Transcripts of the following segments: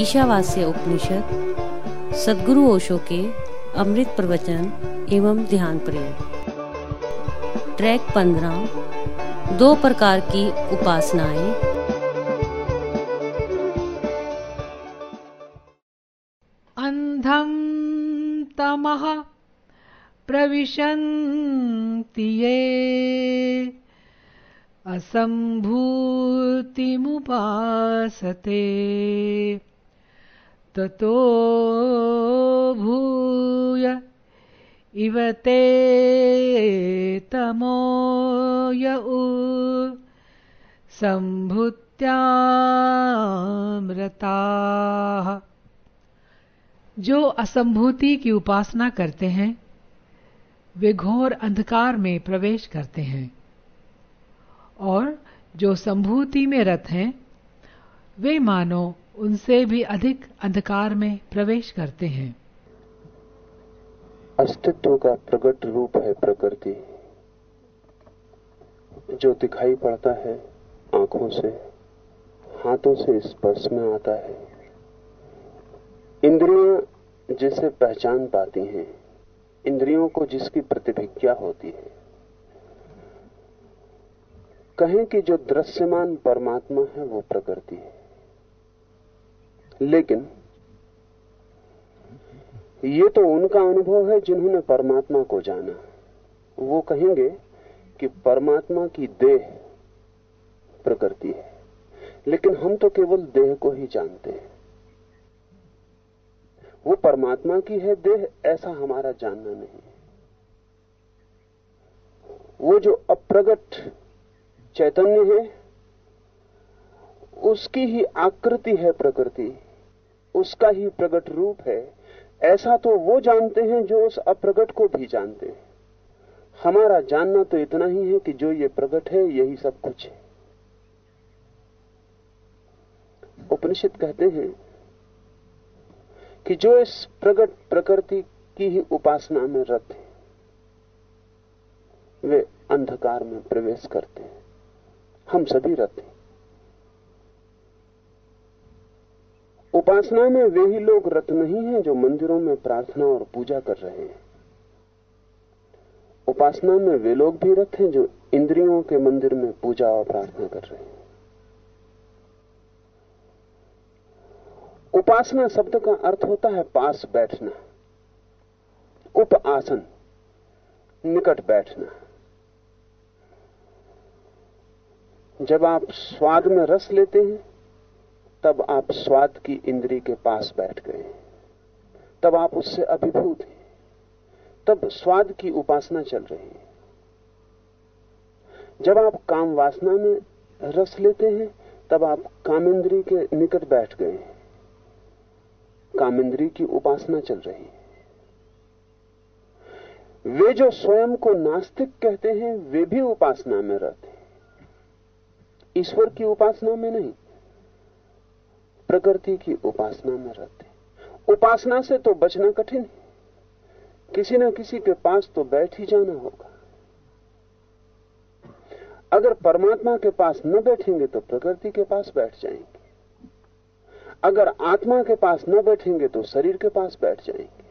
ईशावास्य उपनिषद, सदगुरु ओशो के अमृत प्रवचन एवं ध्यान प्रेम। ट्रैक पंद्रह, दो प्रकार की उपासनाएँ। अंधम तमः प्रविशन्ति ये। असम्भूतिमुपासते। ततो भूय इव ते तमो य उ जो असंभूति की उपासना करते हैं, वे घोर अंधकार में प्रवेश करते हैं। और जो संभूति में रत हैं, वे मानो उनसे भी अधिक अंधकार में प्रवेश करते हैं। अस्तित्व का प्रकट रूप है प्रकृति। जो दिखाई पड़ता है आँखों से, हाथों से स्पर्श में आता है। इंद्रियाँ जिसे पहचान पाती हैं, इंद्रियों को जिसकी प्रतिभिज्ञा होती है। कहें कि जो दृश्यमान परमात्मा है, वो प्रकृति है। लेकिन ये तो उनका अनुभव है जिन्होंने परमात्मा को जाना। वो कहेंगे कि परमात्मा की देह प्रकृति है, लेकिन हम तो केवल देह को ही जानते हैं। वो परमात्मा की है, देह ऐसा हमारा जानना नहीं वो जो अप्रगट चैतन्य है, उसकी ही आकृति है प्रकृति। उसका ही प्रगट रूप है। ऐसा तो वो जानते हैं जो उस अप्रगट को भी जानते हैं। हमारा जानना तो इतना ही है कि जो ये प्रगट है, यही सब कुछ है। उपनिषद कहते हैं कि जो इस प्रगट प्रकृति की ही उपासना में रत है, वे अंधकार में प्रवेश करते हैं। हम सभी रत हैं। उपासना में वे ही लोग रत नहीं हैं जो मंदिरों में प्रार्थना और पूजा कर रहे हैं। उपासना में वे लोग भी रत हैं जो इंद्रियों के मंदिर में पूजा और प्रार्थना कर रहे हैं। उपासना शब्द का अर्थ होता है पास बैठना, उप आसन, निकट बैठना। जब आप स्वाद में रस लेते हैं तब आप स्वाद की इंद्री के पास बैठ गए। तब आप उससे अभिभूत हैं। तब स्वाद की उपासना चल रही है। जब आप काम वासना में रस लेते हैं, तब आप कामेंद्री के निकट बैठ गए हैं। कामेंद्री की उपासना चल रही है। वे जो स्वयं को नास्तिक कहते हैं, वे भी उपासना में रहते हैं। ईश्वर की उपासना में नहीं प्रकृति की उपासना में रहते उपासना से तो बचना कठिन है। किसी न किसी के पास तो बैठ ही जाना होगा। अगर परमात्मा के पास न बैठेंगे तो प्रकृति के पास बैठ जाएँगे। अगर आत्मा के पास न बैठेंगे तो शरीर के पास बैठ जाएँगे।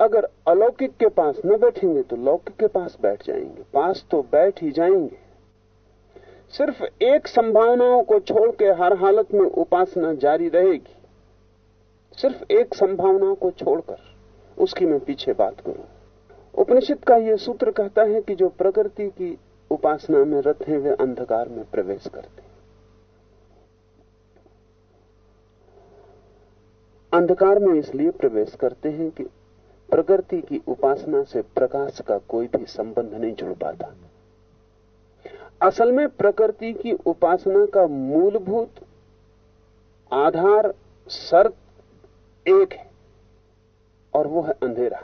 अगर अलौकिक के पास न बैठेंगे तो लौकिक के पास बैठ जाएँगे। पास तो बैठ ही जाएँगे। सिर्फ़ एक संभावनाओं को छोड़ के हर हालत में उपासना जारी रहेगी। सिर्फ़ एक संभावना को छोड़कर, उसकी मैं पीछे बात करूँ। उपनिषद का यह सूत्र कहता है कि जो प्रकृति की उपासना में रत हैं, वे अंधकार में प्रवेश करते अंधकार में इसलिए प्रवेश करते हैं कि प्रकृति की उपासना से प्रकाश का कोई भी संबंध नहीं जुड़ पाता। असल में प्रकृति की उपासना का मूलभूत आधार शर्त एक है, और वो है अंधेरा।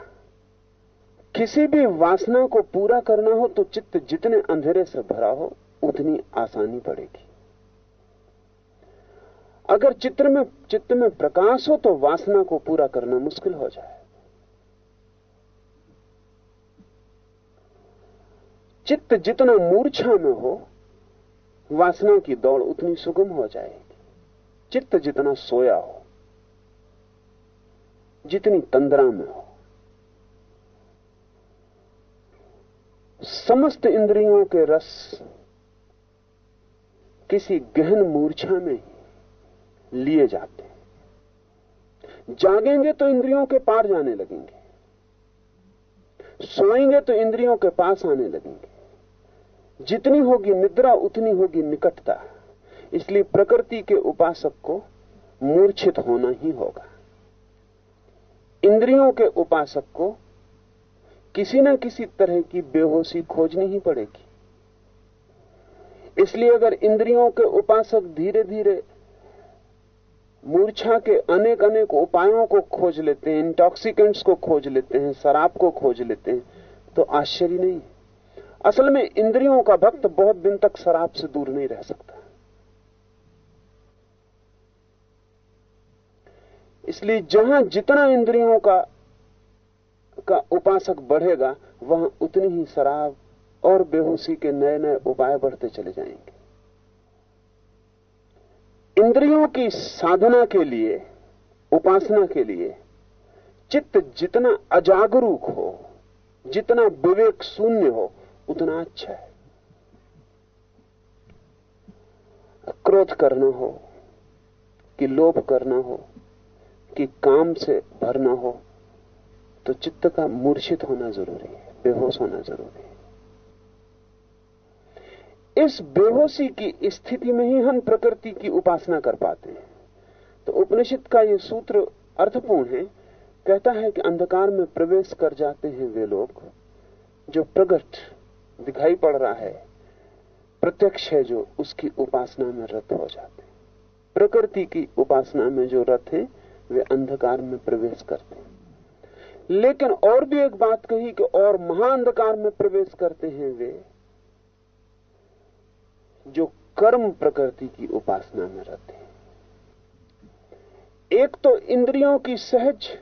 किसी भी वासना को पूरा करना हो तो चित्त जितने अंधेरे से भरा हो, उतनी आसानी पड़ेगी। अगर चित्र में, चित्त में प्रकाश हो तो वासना को पूरा करना मुश्किल हो जाए। चित्त जितना मूर्छा में हो, वासना की दौड़ उतनी सुगम हो जाएगी। चित्त जितना सोया हो, जितनी तंद्रा में हो, समस्त इंद्रियों के रस किसी गहन मूर्छा में ही लिए जाते हैं। जागेंगे तो इंद्रियों के पार जाने लगेंगे। सोएँगे तो इंद्रियों के पास आने लगेंगे। जितनी होगी निद्रा, उतनी होगी निकटता। इसलिए प्रकृति के उपासक को मूर्छित होना ही होगा। इंद्रियों के उपासक को किसी न किसी तरह की बेहोशी खोजनी ही पड़ेगी। इसलिए अगर इंद्रियों के उपासक धीरे धीरे मूर्छा के अनेक अनेक उपायों को खोज लेते हैं इंटॉक्सिकेंट्स को खोज लेते हैं, शराब को खोज लेते हैं तो आश्चर्य नहीं। असल में इंद्रियों का भक्त बहुत दिन तक शराब से दूर नहीं रह सकता। इसलिए जहाँ जितना इंद्रियों का का उपासक बढ़ेगा, वहाँ उतनी ही शराब और बेहोशी के नए नए उपाय बढ़ते चले जाएँगे। इंद्रियों की साधना के लिए, उपासना के लिए, चित्त जितना अजागरूक हो, जितना विवेक शून्य हो उतना अच्छा है। क्रोध करना हो, कि लोभ करना हो, कि काम से भरना हो तो चित्त का मूर्छित होना ज़रूरी है, बेहोश होना ज़रूरी है। इस बेहोशी की स्थिति में ही हम प्रकृति की उपासना कर पाते हैं। तो उपनिषद का यह सूत्र अर्थपूर्ण है, कहता है कि अंधकार में प्रवेश कर जाते हैं वे लोग जो प्रकट दिखाई पड़ रहा है। प्रत्यक्ष है जो उसकी उपासना में रत हो जाते प्रकृति की उपासना में जो रथ है, वे अंधकार में प्रवेश करते हैं। लेकिन और भी एक बात कही कि और महाअंधकार में प्रवेश करते हैं वे, जो कर्म प्रकृति की उपासना में रहते हैं। एक तो इंद्रियों की सहज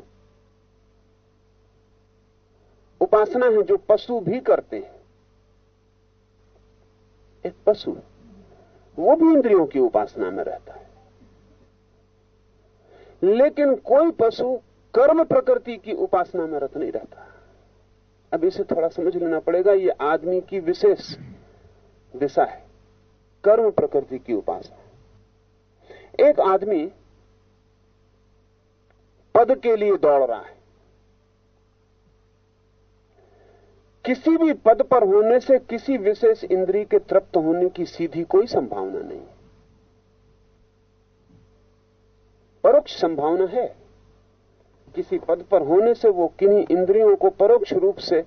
उपासना है जो पशु भी करते हैं। एक पशु वो भी इंद्रियों की उपासना में रहता है। लेकिन कोई पशु कर्म प्रकृति की उपासना में रत नहीं रहता। अब इसे थोड़ा समझ लेना पड़ेगा, ये आदमी की विशेष दिशा है, कर्म प्रकृति की उपासना। एक आदमी पद के लिए दौड़ रहा है। किसी भी पद पर होने से किसी विशेष इंद्री के तृप्त होने की सीधी कोई संभावना नहीं। परोक्ष संभावना है। किसी पद पर होने से वो किन्हीं इंद्रियों को परोक्ष रूप से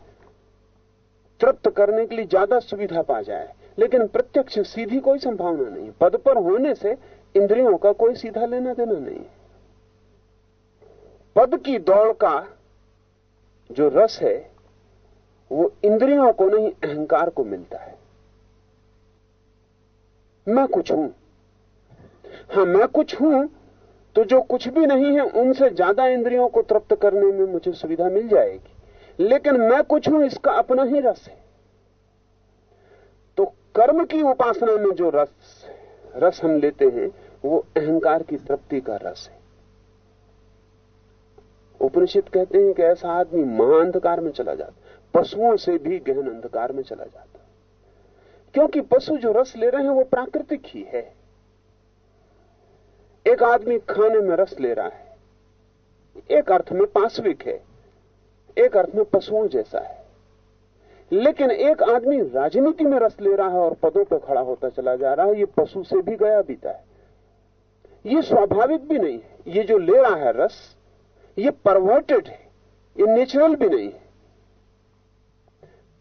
तृप्त करने के लिए ज़्यादा सुविधा पा जाए, लेकिन प्रत्यक्ष सीधी कोई संभावना नहीं। पद पर होने से इंद्रियों का कोई सीधा लेना देना नहीं। पद की दौड़ का जो रस है वो इंद्रियों को नहीं, अहंकार को मिलता है। मैं कुछ हूँ। हाँ, मैं कुछ हूँ तो जो कुछ भी नहीं है, उनसे ज़्यादा इंद्रियों को तृप्त करने में मुझे सुविधा मिल जाएगी। लेकिन मैं कुछ हूँ, इसका अपना ही रस है। तो कर्म की उपासना में जो रस रस हम लेते हैं, वो अहंकार की तृप्ति का रस है। उपनिषद कहते हैं कि ऐसा आदमी महाअंधकार में चला जाता पशुओं से भी गहन अंधकार में चला जाता क्योंकि पशु जो रस ले रहे हैं, वो प्राकृतिक ही है। एक आदमी खाने में रस ले रहा है। एक अर्थ में पाश्विक है। एक अर्थ में पशुओं जैसा है। लेकिन एक आदमी राजनीति में रस ले रहा है और पदों पर खड़ा होता चला जा रहा है, ये पशु से भी गया बीता है। ये स्वाभाविक भी नहीं है। ये जो ले रहा है रस, ये परवर्टेड है। ये नेचुरल भी नहीं है।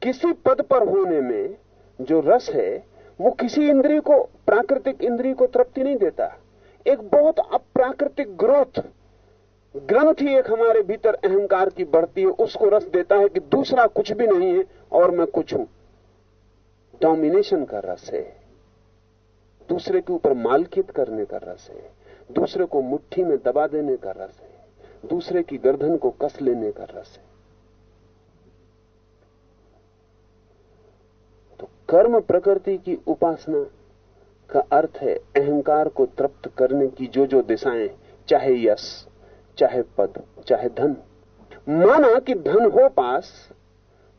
किसी पद पर होने में जो रस है, वो किसी इंद्रिय को, प्राकृतिक इंद्रिय को तृप्ति नहीं देता। एक बहुत अप्राकृतिक ग्रोथ, ग्रंथ ही एक हमारे भीतर अहंकार की बढ़ती है, उसको रस देता है कि दूसरा कुछ भी नहीं है और मैं कुछ हूँ। डोमिनेशन का रस है। दूसरे के ऊपर मालकित करने का रस है। दूसरे को मुट्ठी में दबा देने का रस है। दूसरे की गर्दन को कस लेने का रस है। कर्म प्रकृति की उपासना का अर्थ है अहंकार को तृप्त करने की जो जो दिशाएँ, चाहे यश, चाहे पद, चाहे धन। माना कि धन हो पास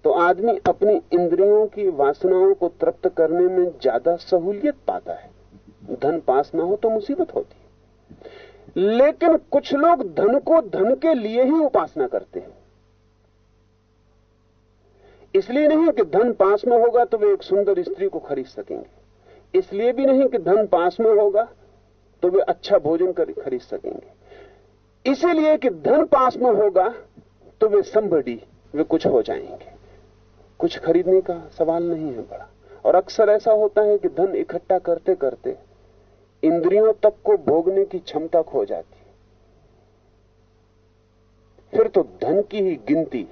तो आदमी अपनी इंद्रियों की वासनाओं को तृप्त करने में ज़्यादा सहूलियत पाता है। धन पास ना हो तो मुसीबत होती है। लेकिन कुछ लोग धन को धन के लिए ही उपासना करते हैं। इसलिए नहीं कि धन पास में होगा तो वे एक सुंदर स्त्री को खरीद सकेंगे। इसलिए भी नहीं कि धन पास में होगा तो वे अच्छा भोजन खरीद सकेंगे। इसीलिए कि धन पास में होगा तो वे संबड़ी वे कुछ हो जाएँगे। कुछ खरीदने का सवाल नहीं है बड़ा। और अक्सर ऐसा होता है कि धन इकट्ठा करते करते इंद्रियों तक को भोगने की क्षमता खो जाती। है फिर तो धन की ही गिनती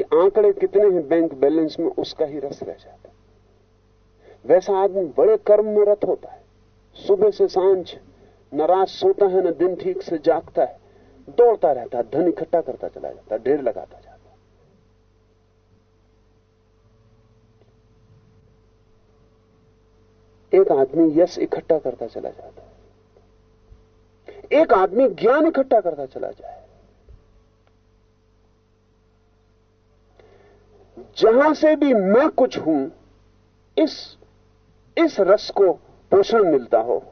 कि आंकड़े कितने हैं बैंक बैलेंस में, उसका ही रस रह जाता है। वैसा आदमी बड़े कर्म में रत होता है। सुबह से साँझ, न रात सोता है, न दिन ठीक से जागता है। दौड़ता रहता है, धन इकट्ठा करता चला जाता है, ढेर लगाता जाता एक आदमी यश इकट्ठा करता चला जाता है। एक आदमी ज्ञान इकट्ठा करता चला जाए जहाँ से भी मैं कुछ हूँ, इस इस रस को पोषण मिलता हो।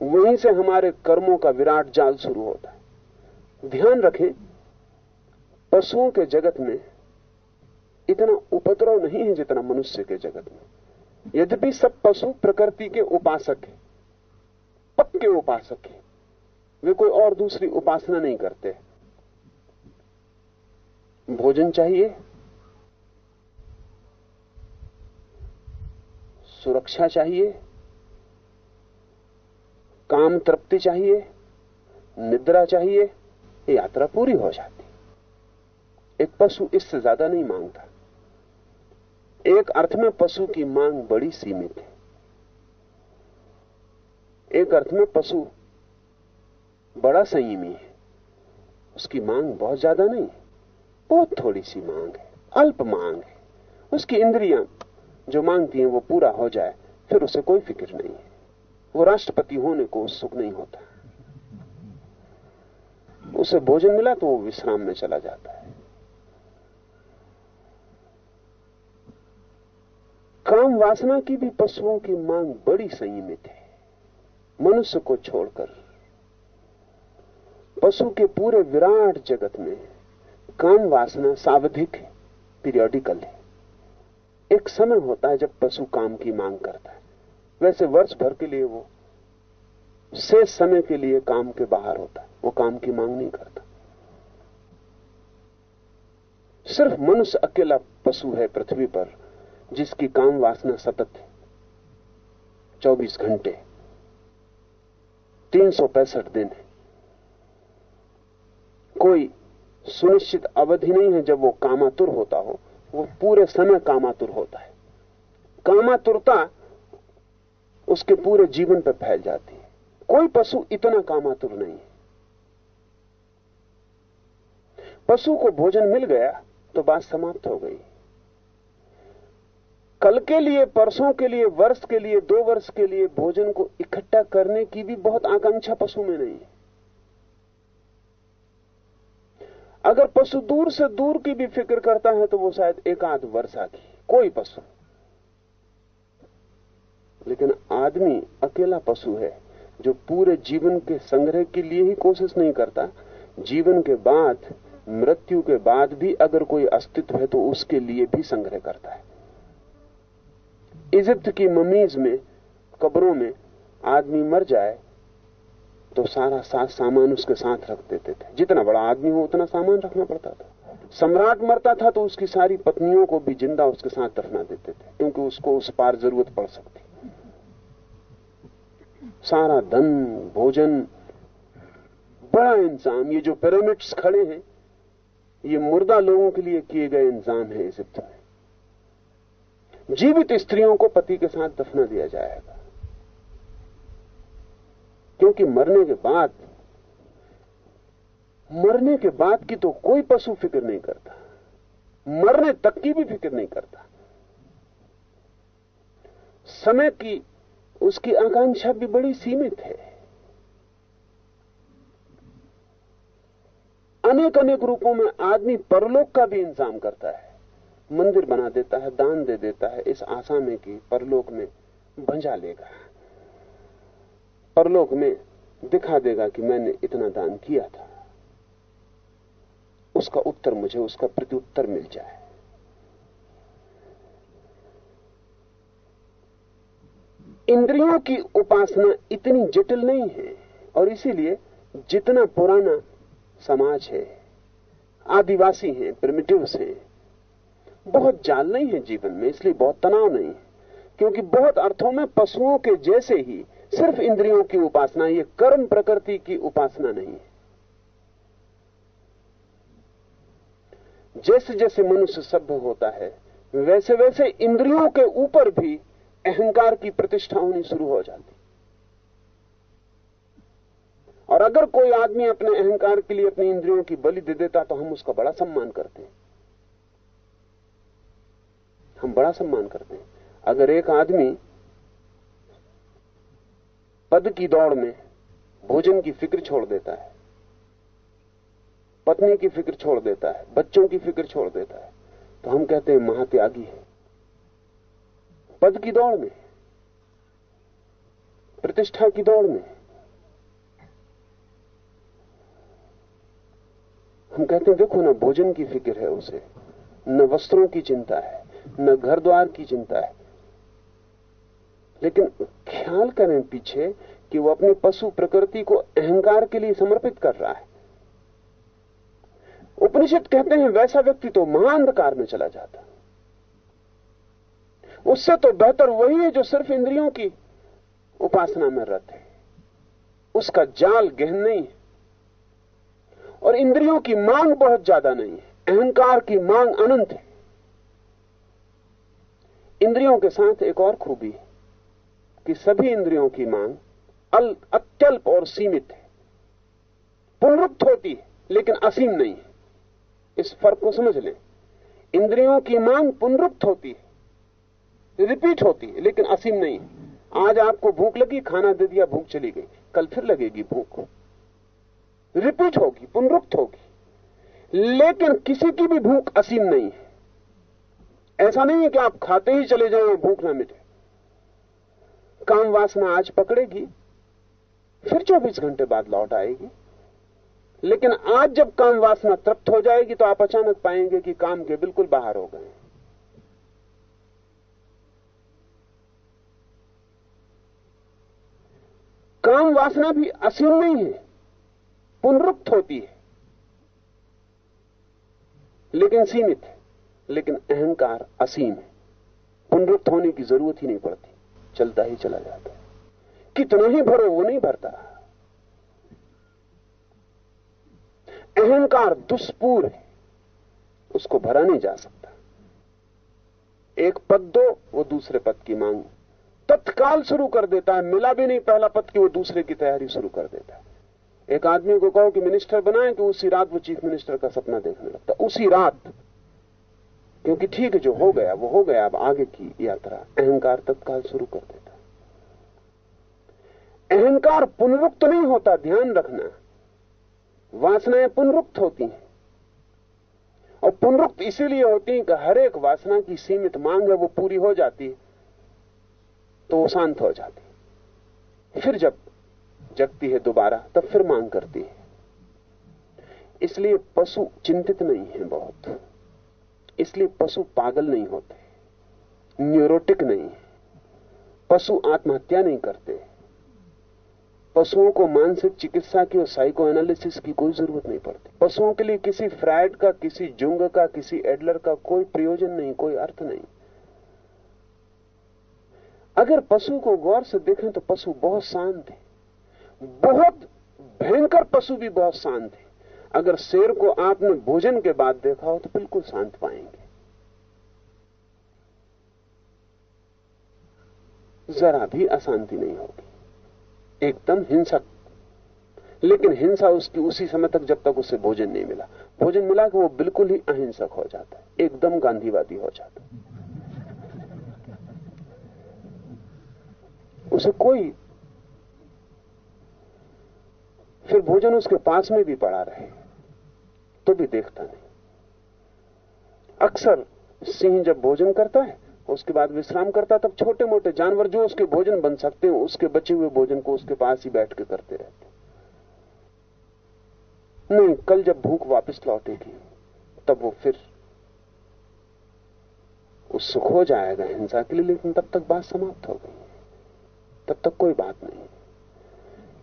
वहीं से हमारे कर्मों का विराट जाल शुरू होता है। ध्यान रखें, पशुओं के जगत में इतना उपद्रव नहीं है जितना मनुष्य के जगत में। यद्यपि सब पशु प्रकृति के उपासक हैं, पक्के उपासक हैं, वे कोई और दूसरी उपासना नहीं करते। भोजन चाहिए? सुरक्षा चाहिए, काम तृप्ति चाहिए, निद्रा चाहिए यात्रा पूरी हो जाती। एक पशु इससे ज़्यादा नहीं माँगता। एक अर्थ में पशु की मांग बड़ी सीमित है। एक अर्थ में पशु बड़ा संयमी है। उसकी मांग बहुत ज़्यादा नहीं, बहुत थोड़ी सी मांग है, अल्प मांग है। उसकी इंद्रियाँ जो मांगती है वो पूरा हो जाए, फिर उसे कोई फ़िक्र नहीं है। वो राष्ट्रपति होने को सुख नहीं होता। उसे भोजन मिला तो वो विश्राम में चला जाता है। काम वासना की भी पशुओं की मांग बड़ी संयमित है। मनुष्य को छोड़कर। पशु के पूरे विराट जगत में काम वासना सावधिक है पीरियोडिकल है। एक समय होता है जब पशु काम की मांग करता है। वैसे वर्ष भर के लिए वो शेष समय के लिए काम के बाहर होता है। वो काम की मांग नहीं करता। सिर्फ़ मनुष्य अकेला पशु है पृथ्वी पर, जिसकी काम वासना सतत है। चौबीस घंटे, तीन सौ पैंसठ दिन है। कोई सुनिश्चित अवधि नहीं है जब वो कामातुर होता हो। वो पूरे समय कामातुर होता है। कामातुरता उसके पूरे जीवन पर फैल जाती है। कोई पशु इतना कामातुर नहीं है। पशु को भोजन मिल गया तो बात समाप्त हो गई। कल के लिए, परसों के लिए, वर्ष के लिए, दो वर्ष के लिए भोजन को इकट्ठा करने की भी बहुत आकांक्षा पशु में नहीं है। अगर पशु दूर से दूर की भी फ़िक्र करता है तो वो शायद एक आध वर्षा की, कोई पशु। लेकिन आदमी अकेला पशु है, जो पूरे जीवन के संग्रह के लिए ही कोशिश नहीं करता। जीवन के बाद, मृत्यु के बाद भी अगर कोई अस्तित्व है तो उसके लिए भी संग्रह करता है। इजिप्त की ममीज में, कब्रों में आदमी मर जाए तो सारा साथ सामान उसके साथ रख देते थे। जितना बड़ा आदमी हो, उतना सामान रखना पड़ता था। सम्राट मरता था तो उसकी सारी पत्नियों को भी ज़िंदा उसके साथ दफना देते थे, क्योंकि उसको उस पार ज़रूरत पड़ सकती। सारा धन, भोजन, बड़ा इंतज़ाम ये जो पिरामिड्स खड़े हैं, ये मुर्दा लोगों के लिए किए गए इंतज़ाम है इजिप्ट में जीवित स्त्रियों को पति के साथ दफना दिया जाएगा। क्योंकि मरने के बाद, मरने के बाद की तो कोई पशु फ़िक्र नहीं करता। मरने तक की भी फ़िक्र नहीं करता। समय की, उसकी आकांक्षा भी बड़ी सीमित है। अनेक अनेक रूपों में आदमी परलोक का भी इंतज़ाम करता है। मंदिर बना देता है, दान दे देता है, इस आशा में कि परलोक में भंजा लेगा। परलोक में दिखा देगा कि मैंने इतना दान किया था। उसका उत्तर मुझे, उसका प्रत्युत्तर मिल जाए। इंद्रियों की उपासना इतनी जटिल नहीं है और इसीलिए जितना पुराना समाज है, आदिवासी हैं प्रिमिटिव्स हैं, बहुत जाल नहीं है जीवन में, इसलिए बहुत तनाव नहीं है, क्योंकि बहुत अर्थों में पशुओं के जैसे ही सिर्फ़ इंद्रियों की उपासना, ये कर्म प्रकृति की उपासना नहीं है। जैसे जैसे मनुष्य सभ्य होता है, वैसे वैसे इंद्रियों के ऊपर भी अहंकार की प्रतिष्ठा होनी शुरू हो जाती। और अगर कोई आदमी अपने अहंकार के लिए अपनी इंद्रियों की बलि दे देता तो हम उसका बड़ा सम्मान करते हैं। हम बड़ा सम्मान करते हैं। अगर एक आदमी पद की दौड़ में भोजन की फ़िक्र छोड़ देता है। पत्नी की फ़िक्र छोड़ देता है, बच्चों की फ़िक्र छोड़ देता है। तो हम कहते हैं, महात्यागी है। पद की दौड़ में, प्रतिष्ठा की दौड़ में, हम कहते हैं, देखो ना, भोजन की फ़िक्र है उसे। न वस्त्रों की चिंता है, न घर द्वार की चिंता है। लेकिन ख्याल करें पीछे कि वो अपनी पशु प्रकृति को अहंकार के लिए समर्पित कर रहा है। उपनिषद कहते हैं, वैसा व्यक्ति तो महाअंधकार में चला जाता। उससे तो बेहतर वही है जो सिर्फ़ इंद्रियों की उपासना में रत है। उसका जाल गहन नहीं है। और इंद्रियों की मांग बहुत ज़्यादा नहीं है। अहंकार की मांग अनंत है। इंद्रियों के साथ एक और खूबी है। कि सभी इंद्रियों की मांग अल, अत्यल्प और सीमित है। पुनरुक्त होती है, लेकिन असीम नहीं है। इस फ़र्क को समझ लें। इंद्रियों की मांग पुनरुक्त होती है, रिपीट होती है, लेकिन असीम नहीं है। आज आपको भूख लगी, खाना दे दिया, भूख चली गई। कल फिर लगेगी भूख। रिपीट होगी, पुनरुक्त होगी। लेकिन किसी की भी भूख असीम नहीं है। ऐसा नहीं है कि आप खाते ही चले जाए भूख ना मिटे। काम वासना आज पकड़ेगी, फिर 24 घंटे बाद लौट आएगी। लेकिन आज जब काम वासना तृप्त हो जाएगी तो आप अचानक पाएँगे कि काम के बिल्कुल बाहर हो गए। काम वासना भी असीम नहीं है, पुनरुक्त होती है, लेकिन सीमित है, लेकिन अहंकार असीम है। पुनरुक्त होने की ज़रूरत ही नहीं पड़ती। चलता ही चला जाता है। कितना ही भरो वो नहीं भरता। अहंकार दुष्पूर है, उसको भरा नहीं जा सकता। एक पद दो, वो दूसरे पद की मांग तत्काल शुरू कर देता है। मिला भी नहीं पहला पद की वो दूसरे की तैयारी शुरू कर देता है। एक आदमी को कहो कि मिनिस्टर बनाए कि उसी रात वो चीफ मिनिस्टर का सपना देखने लगता उसी रात क्योंकि ठीक है जो हो गया, वो हो गया, अब आगे की यात्रा। अहंकार तत्काल शुरू कर देता। अहंकार पुनरुक्त नहीं होता, ध्यान रखना। वासनाएँ पुनरुक्त होती हैं। और पुनरुक्त इसीलिए होती है कि हर एक वासना की सीमित मांग है, वो पूरी हो जाती है तो वो शांत हो जाती फिर जब जगती है दोबारा, तब फिर मांग करती है। इसलिए पशु चिंतित नहीं है बहुत। इसलिए पशु पागल नहीं होते, न्यूरोटिक नहीं है, पशु आत्महत्या नहीं करते। पशुओं को मानसिक चिकित्सा की और साइको एनालिसिस की कोई ज़रूरत नहीं पड़ती। पशुओं के लिए किसी फ्राइड का, किसी जुंग का, किसी एडलर का कोई प्रयोजन नहीं, कोई अर्थ नहीं। अगर पशु को गौर से देखें तो पशु बहुत शांत है। बहुत भयंकर पशु भी बहुत शांत है। अगर शेर को आपने भोजन के बाद देखा हो तो बिल्कुल शांत पाएँगे। जरा भी अशांति नहीं होगी। एकदम हिंसक। लेकिन हिंसा उसकी उसी समय तक जब तक उसे भोजन नहीं मिला। भोजन मिला कि वो बिल्कुल ही अहिंसक हो जाता है। एकदम गांधीवादी हो जाता है। उसे कोई फिर भोजन उसके पास में भी पड़ा रहे। तो भी देखता नहीं। अक्सर सिंह जब भोजन करता है, उसके बाद विश्राम करता है, तब छोटे मोटे जानवर जो उसके भोजन बन सकते हैं, उसके बचे हुए भोजन को उसके पास ही बैठ के करते रहते नहीं, कल जब भूख वापस लौटेगी, तब वो फिर उत्सुक हो जाएगा, हिंसा के लिए, लेकिन तब तक बात समाप्त हो गई। तब तक कोई बात नहीं।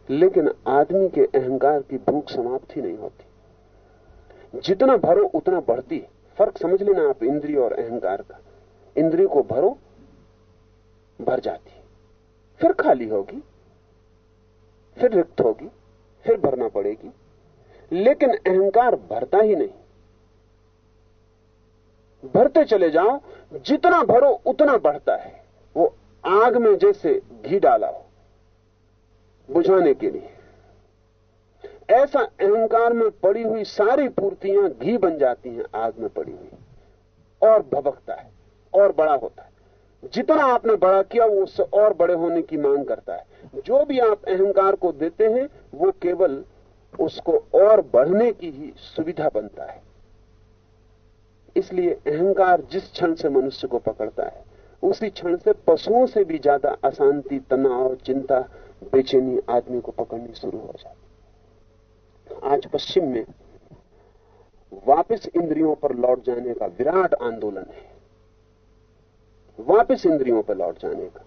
लेकिन आदमी के अहंकार की भूख समाप्त ही नहीं होती। जितना भरो, उतना बढ़ती है। फ़र्क समझ लेना आप इंद्रिय और अहंकार का। इंद्रिय को भरो, भर जाती है। फिर खाली होगी, फिर रिक्त होगी, फिर भरना पड़ेगी। लेकिन अहंकार भरता ही नहीं। भरते चले जाओ, जितना भरो, उतना बढ़ता है। वो आग में जैसे घी डाला हो, बुझाने के लिए। ऐसा अहंकार में पड़ी हुई सारी पूर्तियाँ घी बन जाती हैं, आग में पड़ी हुई। और भबकता है, और बड़ा होता है। जितना आपने बड़ा किया, वो उससे और बड़े होने की मांग करता है। जो भी आप अहंकार को देते हैं, वो केवल उसको और बढ़ने की ही सुविधा बनता है। इसलिए अहंकार जिस क्षण से मनुष्य को पकड़ता है, उसी क्षण से पशुओं से भी ज़्यादा अशांति, तनाव, चिंता, बेचैनी आदमी को पकड़नी शुरू हो जाती आज पश्चिम में वापस इंद्रियों पर लौट जाने का विराट आंदोलन है। वापस इंद्रियों पर लौट जाने का,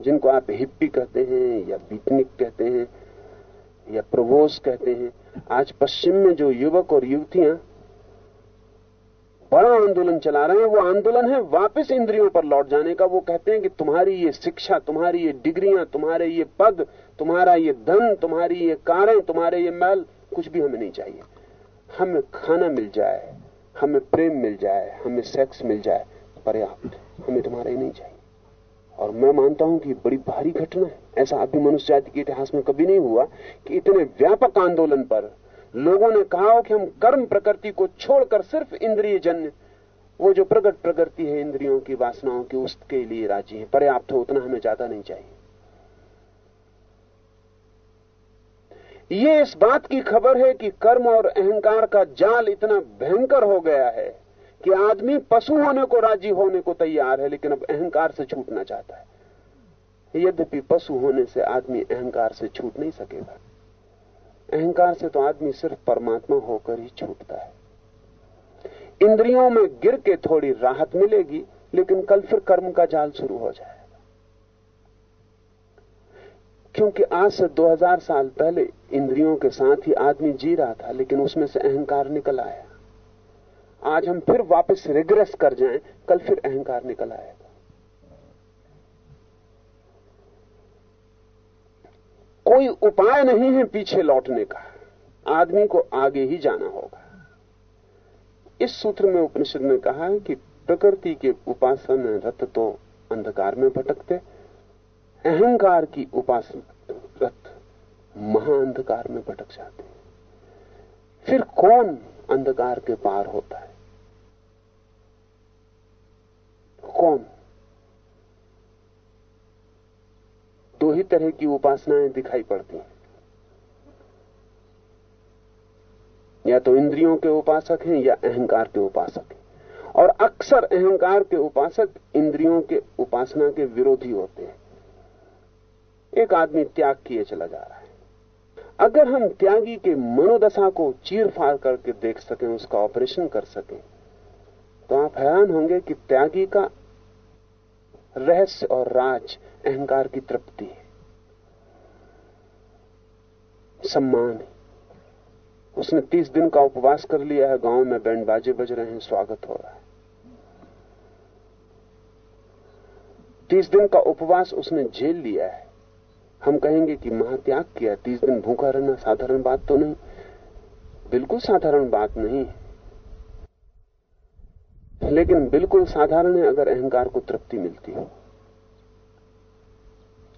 जिनको आप हिप्पी कहते हैं या बीटनिक कहते हैं या प्रवोस कहते हैं, आज पश्चिम में जो युवक और युवतियाँ बड़ा आंदोलन चला रहे हैं, वो आंदोलन है वापस इंद्रियों पर लौट जाने का। वो कहते हैं कि तुम्हारी ये शिक्षा, तुम्हारी ये डिग्रियाँ, तुम्हारे ये पद, तुम्हारा ये धन, तुम्हारी ये कारें, तुम्हारे ये मैल कुछ भी हमें नहीं चाहिए। हमें खाना मिल जाए, हमें प्रेम मिल जाए, हमें सेक्स मिल जाए, पर्याप्त। हमें तुम्हारा ही नहीं चाहिए। और मैं मानता हूँ कि बड़ी भारी घटना है। ऐसा अभी मनुष्य जाति के इतिहास में कभी नहीं हुआ कि इतने व्यापक आंदोलन पर लोगों ने कहा हो कि हम कर्म प्रकृति को छोड़कर सिर्फ़ इंद्रिय जन्य, वो जो प्रकट प्रकृति है इंद्रियों की वासनाओं की, उसके लिए राज़ी है। पर्याप्त हो, उतना हमें ज़्यादा नहीं चाहिए। ये इस बात की खबर है कि कर्म और अहंकार का जाल इतना भयंकर हो गया है कि आदमी पशु होने को राज़ी होने को तैयार है, लेकिन अब अहंकार से छूटना चाहता है। यद्यपि पशु होने से आदमी अहंकार से छूट नहीं सकेगा। अहंकार से तो आदमी सिर्फ़ परमात्मा होकर ही छूटता है। इंद्रियों में गिर के थोड़ी राहत मिलेगी, लेकिन कल फिर कर्म का जाल शुरू हो जाएगा क्योंकि आज से 2000 साल पहले इंद्रियों के साथ ही आदमी जी रहा था, लेकिन उसमें से अहंकार निकल आया। आज हम फिर वापस रिग्रेस कर जाएँ, कल फिर अहंकार निकल आएगा। कोई उपाय नहीं है पीछे लौटने का। आदमी को आगे ही जाना होगा। इस सूत्र में उपनिषद ने कहा है कि प्रकृति के उपासन रथ तो अंधकार में भटकते अहंकार की उपासना महाअंधकार में भटक जाते हैं। फिर कौन अंधकार के पार होता है? कौन? दो ही तरह की उपासनाएँ दिखाई पड़ती हैं। या तो इंद्रियों के उपासक हैं या अहंकार के उपासक हैं। और अक्सर अहंकार के उपासक इंद्रियों के उपासना के विरोधी होते हैं। एक आदमी त्याग किए चला जा रहा है। अगर हम त्यागी के मनोदशा को चीर फाड़ करके देख सकें, उसका ऑपरेशन कर सकें तो आप हैरान होंगे कि त्यागी का रहस्य और राज अहंकार की तृप्ति है। सम्मान है। उसने तीस दिन का उपवास कर लिया है, गाँव में बैंड बाजे बज रहे हैं, स्वागत हो रहा है। तीस दिन का उपवास उसने झेल लिया है। हम कहेंगे कि महात्याग किया, तीस दिन भूखा रहना साधारण बात तो नहीं। बिल्कुल साधारण बात नहीं लेकिन बिल्कुल साधारण है अगर अहंकार को तृप्ति मिलती हो।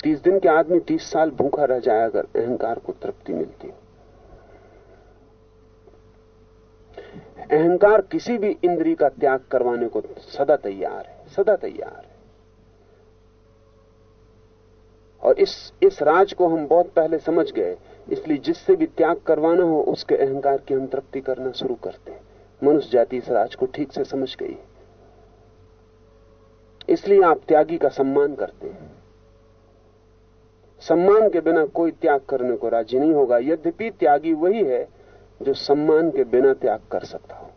तीस दिन के आदमी तीस साल भूखा रह जाए अगर अहंकार को तृप्ति मिलती हो। अहंकार किसी भी इंद्री का त्याग करवाने को सदा तैयार है, सदा तैयार है। और इस इस राज को हम बहुत पहले समझ गए। इसलिए जिससे भी त्याग करवाना हो, उसके अहंकार की हम तृप्ति करना शुरू करते हैं। मनुष्य जाति इस राज को ठीक से समझ गई। इसलिए आप त्यागी का सम्मान करते हैं। सम्मान के बिना कोई त्याग करने को राज़ी नहीं होगा। यद्यपि त्यागी वही है जो सम्मान के बिना त्याग कर सकता हो।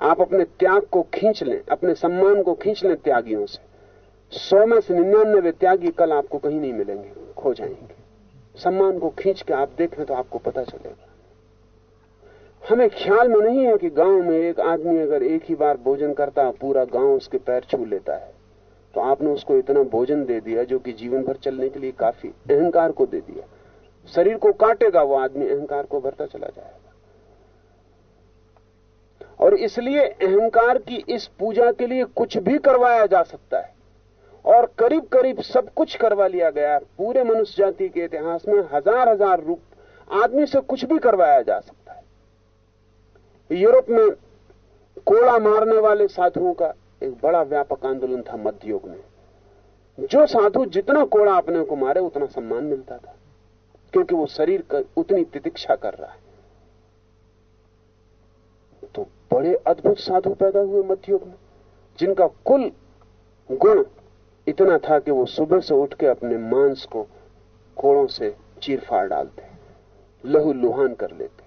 आप अपने त्याग को खींच लें, अपने सम्मान को खींच लें त्यागियों से। सौ में से निन्यानवे त्यागी कल आपको कहीं नहीं मिलेंगे, खो जाएँगे। सम्मान को खींच के आप देखें तो आपको पता चलेगा। हमें ख्याल में नहीं है कि गाँव में एक आदमी अगर एक ही बार भोजन करता, पूरा गाँव उसके पैर छू लेता है। तो आपने उसको इतना भोजन दे दिया जो कि जीवन भर चलने के लिए काफ़ी अहंकार को दे दिया। शरीर को काटेगा वो आदमी, अहंकार को भरता चला जाएगा। और इसलिए अहंकार की इस पूजा के लिए कुछ भी करवाया जा सकता है। और करीब करीब सब कुछ करवा लिया गया। पूरे मनुष्य जाति के इतिहास में हज़ार हज़ार रूप आदमी से कुछ भी करवाया जा सकता है। यूरोप में कोड़ा मारने वाले साधुओं का एक बड़ा व्यापक आंदोलन था मध्य युग में। जो साधु जितना कोड़ा अपने को मारे, उतना सम्मान मिलता था, क्योंकि वो शरीर का उतनी तितिक्षा कर रहा है। तो बड़े अद्भुत साधु पैदा हुए मध्ययुग में, जिनका कुल गुण इतना था कि वो सुबह से उठ के अपने मांस को कोड़ों से चीर फाड़ डालते, लहू लुहान कर लेते।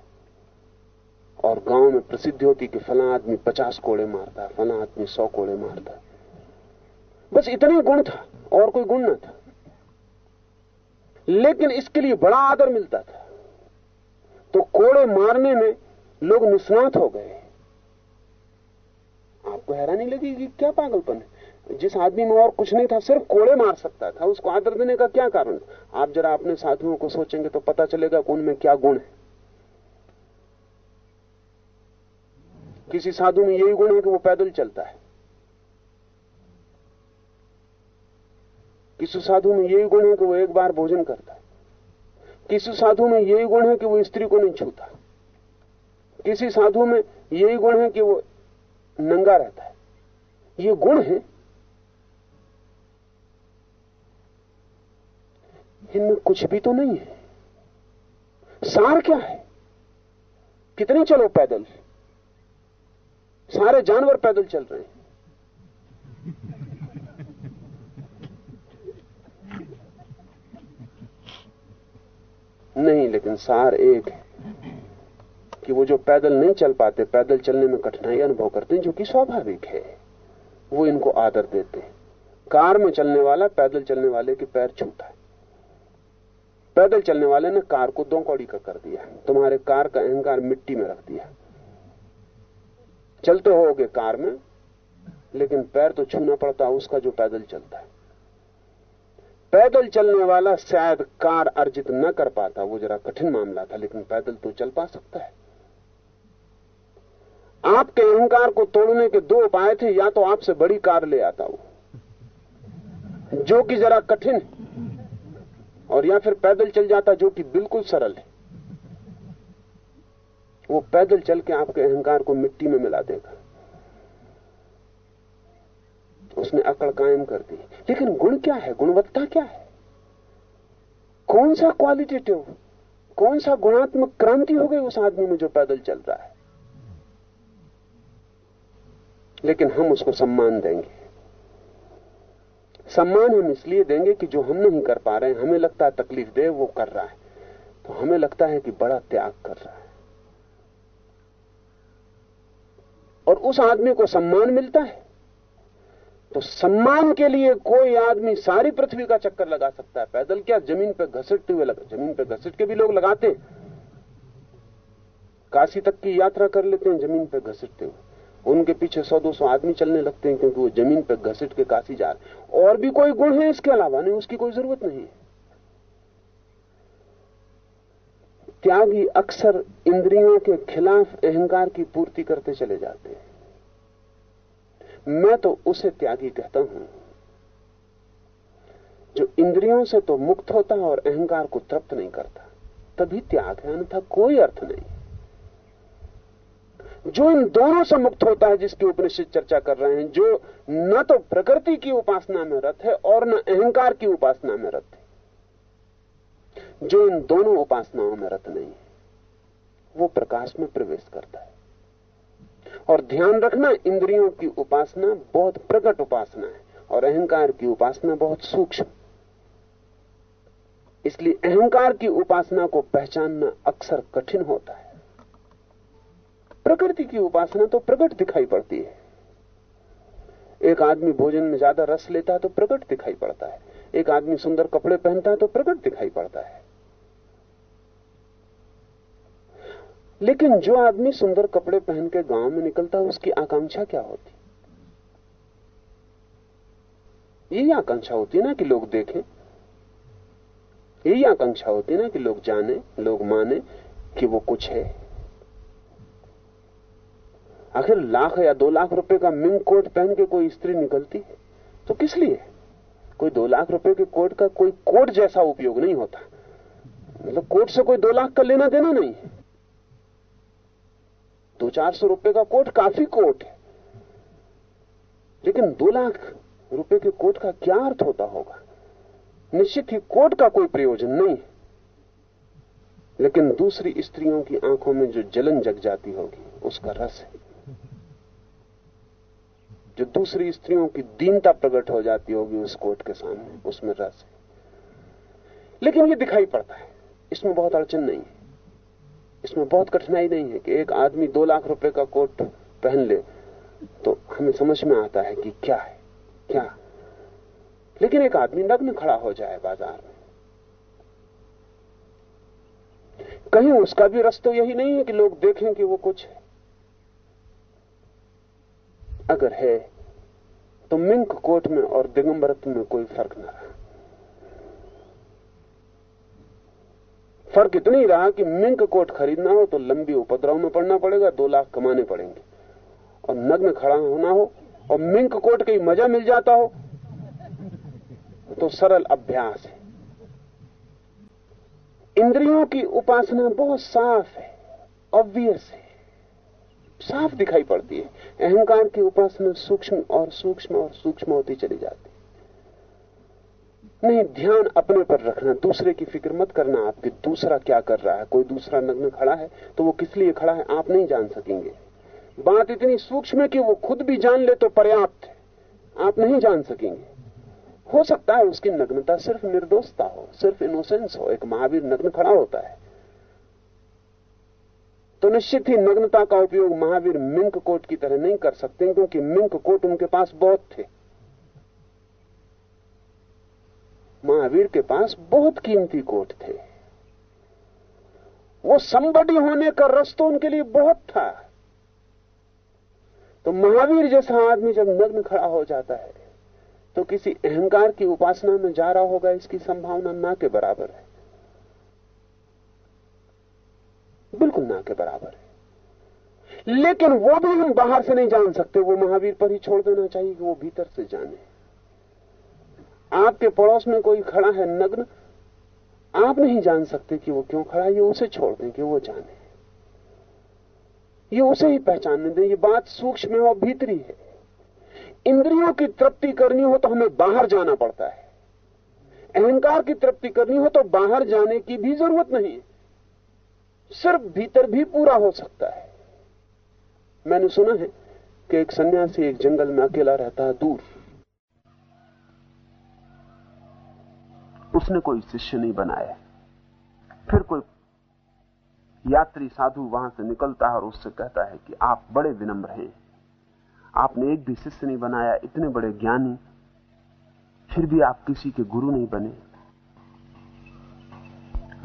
और गाँव में प्रसिद्धि होती कि फला आदमी पचास कोड़े मारता, फला आदमी सौ कोड़े मारता। बस इतना गुण था, और कोई गुण न था। लेकिन इसके लिए बड़ा आदर मिलता था। तो कोड़े मारने में लोग निष्णात हो गए। आपको हैरानी लगी कि क्या पागलपन है? जिस आदमी में और कुछ नहीं था, सिर्फ़ कोड़े मार सकता था। उसको आदर देने का क्या कारण? आप जरा अपने साधुओं को सोचेंगे तो पता चलेगा कि उनमें क्या गुण है। किसी साधु में यही गुण है कि वो पैदल चलता है। किसी साधु में यही गुण है कि वो एक बार भोजन करता है। किसी साधु में यही गुण है कि वो स्त्री को नहीं छूता। किसी साधु में यही गुण है कि वो नंगा रहता है। ये गुण है। इनमें कुछ भी तो नहीं है। सार क्या है? कितने चलो पैदल? सारे जानवर पैदल चल रहे हैं। नहीं, लेकिन सार एक है कि वो जो पैदल नहीं चल पाते, पैदल चलने में कठिनाई अनुभव करते हैं, जो कि स्वाभाविक है। वो इनको आदर देते हैं। कार में चलने वाला, पैदल चलने वाले के पैर छूता है। पैदल चलने वाले ने कार को दो कौड़ी का कर दिया तुम्हारे कार का अहंकार मिट्टी में रख दिया चलते होगे कार में, लेकिन पैर तो छूना पड़ता उसका जो पैदल चलता है। पैदल चलने वाला शायद कार अर्जित न कर पाता, वो जरा कठिन मामला था, लेकिन पैदल तो चल पा सकता है। आपके अहंकार को तोड़ने के दो उपाय थे, या तो आपसे बड़ी कार ले आता वो जो कि जरा कठिन और या फिर पैदल चल जाता जो कि बिल्कुल सरल है। वो पैदल चल के आपके अहंकार को मिट्टी में मिला देगा। उसने अकड़ कायम कर दी। लेकिन गुण क्या है? गुणवत्ता क्या है? कौन सा क्वालिटेटिव कौन सा गुणात्मक क्रांति हो गई उस आदमी में जो पैदल चल रहा है? लेकिन हम उसको सम्मान देंगे। सम्मान हम इसलिए देंगे कि जो हम नहीं कर पा रहे हैं, हमें लगता है तकलीफ़ दे, वो कर रहा है। तो हमें लगता है कि बड़ा त्याग कर रहा है। और उस आदमी को सम्मान मिलता है। तो सम्मान के लिए कोई आदमी सारी पृथ्वी का चक्कर लगा सकता है। पैदल क्या ज़मीन पर घसीटते हुए लगा, ज़मीन पर घसीट के भी लोग लगाते काशी तक की यात्रा कर लेते हैं, ज़मीन पर घसीटते हुए। उनके पीछे सौ, दो सौ आदमी चलने लगते हैं क्योंकि वो ज़मीन पर घसीट के काशी जा रहे और भी कोई गुण है इसके अलावा? नहीं, उसकी कोई ज़रूरत नहीं है। त्यागी अक्सर इंद्रियों के खिलाफ अहंकार की पूर्ति करते चले जाते हैं। मैं तो उसे त्यागी कहता हूँ। जो इंद्रियों से तो मुक्त होता है और अहंकार को तृप्त नहीं करता, तभी त्याग है, अन्यथा कोई अर्थ नहीं। जो इन दोनों से मुक्त होता है जिसकी उपनिषद चर्चा कर रहे हैं, जो न तो प्रकृति की उपासना में रत है और न अहंकार की उपासना में रत है। जो इन दोनों उपासनाओं में रत नहीं है, वो प्रकाश में प्रवेश करता है। और ध्यान रखना, इंद्रियों की उपासना बहुत प्रकट उपासना है, और अहंकार की उपासना बहुत सूक्ष्म। इसलिए अहंकार की उपासना को पहचानना अक्सर कठिन होता है। प्रकृति की उपासना तो प्रकट दिखाई पड़ती है। एक आदमी भोजन में ज़्यादा रस लेता है तो प्रकट दिखाई पड़ता है। एक आदमी सुंदर कपड़े पहनता है तो प्रकट दिखाई पड़ता है। लेकिन जो आदमी सुंदर कपड़े पहन के गाँव में निकलता है, उसकी आकांक्षा क्या होती? यही आकांक्षा होती है ना कि लोग देखें। यही आकांक्षा होती है ना कि लोग जाने, लोग माने कि वो कुछ है। आखिर लाख या दो लाख रुपए का मिंग कोट पहन के कोई स्त्री निकलती तो किस लिए? कोई दो लाख रुपए के कोट का कोई कोट जैसा उपयोग नहीं होता। मतलब कोट से कोई दो लाख का लेना देना नहीं दो चार सौ रुपए का कोट काफ़ी कोट है। लेकिन दो लाख रुपए के कोट का क्या अर्थ होता होगा? निश्चित ही कोट का कोई प्रयोजन नहीं लेकिन दूसरी स्त्रियों की आँखों में जो जलन जग जाती होगी, उसका रस है। जो दूसरी स्त्रियों की दीनता प्रकट हो जाती होगी उस कोट के सामने, उसमें रस है। लेकिन ये दिखाई पड़ता है, इसमें बहुत अड़चन नहीं है। इसमें बहुत कठिनाई नहीं है कि एक आदमी दो लाख रुपए का कोट पहन ले तो हमें समझ में आता है कि क्या है, क्या? लेकिन एक आदमी नग्न खड़ा हो जाए बाज़ार में। कहीं उसका भी रस तो यही नहीं है कि लोग देखें कि वो कुछ है। अगर है तो मिंक कोट में और दिगंबरत्व में कोई फ़र्क ना रहा। फ़र्क इतना ही रहा कि मिंक कोट खरीदना हो तो लंबी उपद्रव में पड़ना पड़ेगा, दो लाख कमाने पड़ेंगे। और नग्न खड़ा होना हो और मिंक कोट का मज़ा मिल जाता हो तो सरल अभ्यास है। इंद्रियों की उपासना बहुत साफ़ है ऑब्वियस है। साफ़ दिखाई पड़ती है। अहंकार की उपासना सूक्ष्म और सूक्ष्म और सूक्ष्म होती चली जाती नहीं, ध्यान अपने पर रखना, दूसरे की फ़िक्र मत करना आपके। दूसरा क्या कर रहा है? कोई दूसरा नग्न खड़ा है तो वो किस लिए खड़ा है, आप नहीं जान सकेंगे। बात इतनी सूक्ष्म है कि वो खुद भी जान ले तो पर्याप्त है। आप नहीं जान सकेंगे। हो सकता है उसकी नग्नता सिर्फ़ निर्दोषता हो, सिर्फ़ इनोसेंस हो। एक महावीर नग्न खड़ा होता है। तो निश्चित ही नग्नता का उपयोग महावीर मिंक कोट की तरह नहीं कर सकते, क्योंकि मिंक कोट उनके पास बहुत थे। महावीर के पास बहुत कीमती कोट थे। वो संबड़ी होने का रस तो उनके लिए बहुत था। तो महावीर जैसा आदमी जब नग्न खड़ा हो जाता है तो किसी अहंकार की उपासना में जा रहा होगा, इसकी संभावना ना के बराबर है। बिल्कुल ना के बराबर है। लेकिन वो भी हम बाहर से नहीं जान सकते, वो महावीर पर ही छोड़ देना चाहिए कि वो भीतर से जाने। आपके पड़ोस में कोई खड़ा है नग्न, आप नहीं जान सकते कि वो क्यों खड़ा है, ये उसे छोड़ दें कि वो जाने। ये उसे ही पहचानने दें, ये बात सूक्ष्म है और भीतरी है। इंद्रियों की तृप्ति करनी हो तो हमें बाहर जाना पड़ता है। अहंकार की तृप्ति करनी हो तो बाहर जाने की भी ज़रूरत नहीं सिर्फ़ भीतर भी पूरा हो सकता है। मैंने सुना है कि एक सन्यासी एक जंगल में अकेला रहता है, दूर। उसने कोई शिष्य नहीं बनाया। फिर कोई यात्री साधु वहाँ से निकलता है और उससे कहता है कि आप बड़े विनम्र हैं। आपने एक भी शिष्य नहीं बनाया, इतने बड़े ज्ञानी। फिर भी आप किसी के गुरु नहीं बने।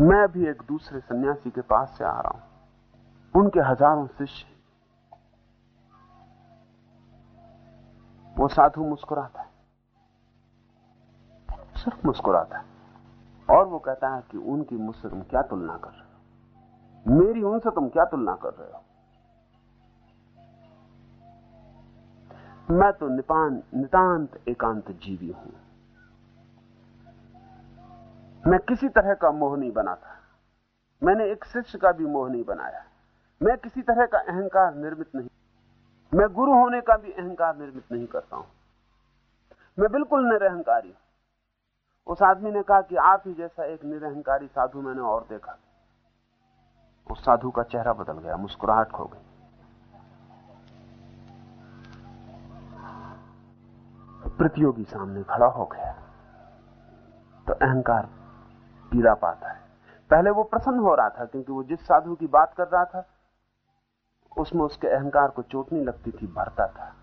मैं भी एक दूसरे सन्यासी के पास से आ रहा हूँ। उनके हज़ारों शिष्य। वो साधु मुस्कुराता है। सिर्फ़ मुस्कुराता है। और वो कहता है कि उनकी मुझसे तुम क्या तुलना कर रहे हो? मेरी उनसे तुम क्या तुलना कर रहे हो? मैं तो निपान, नितांत एकांत जीवी हूँ। मैं किसी तरह का मोह नहीं बनाता। मैंने एक शिष्य का भी मोह नहीं बनाया। मैं किसी तरह का अहंकार निर्मित नहीं। मैं गुरु होने का भी अहंकार निर्मित नहीं करता हूँ। मैं बिल्कुल निरहंकारी उस आदमी ने कहा कि आप ही जैसा एक निरहंकारी साधु मैंने और देखा। उस साधु का चेहरा बदल गया, मुस्कुराहट हो गई। प्रतियोगी सामने खड़ा हो गया। तो अहंकार पीड़ा पाता है। पहले वो प्रसन्न हो रहा था, क्योंकि वो जिस साधु की बात कर रहा था, उसमें उसके अहंकार को चोट नहीं लगती थी, भरता था।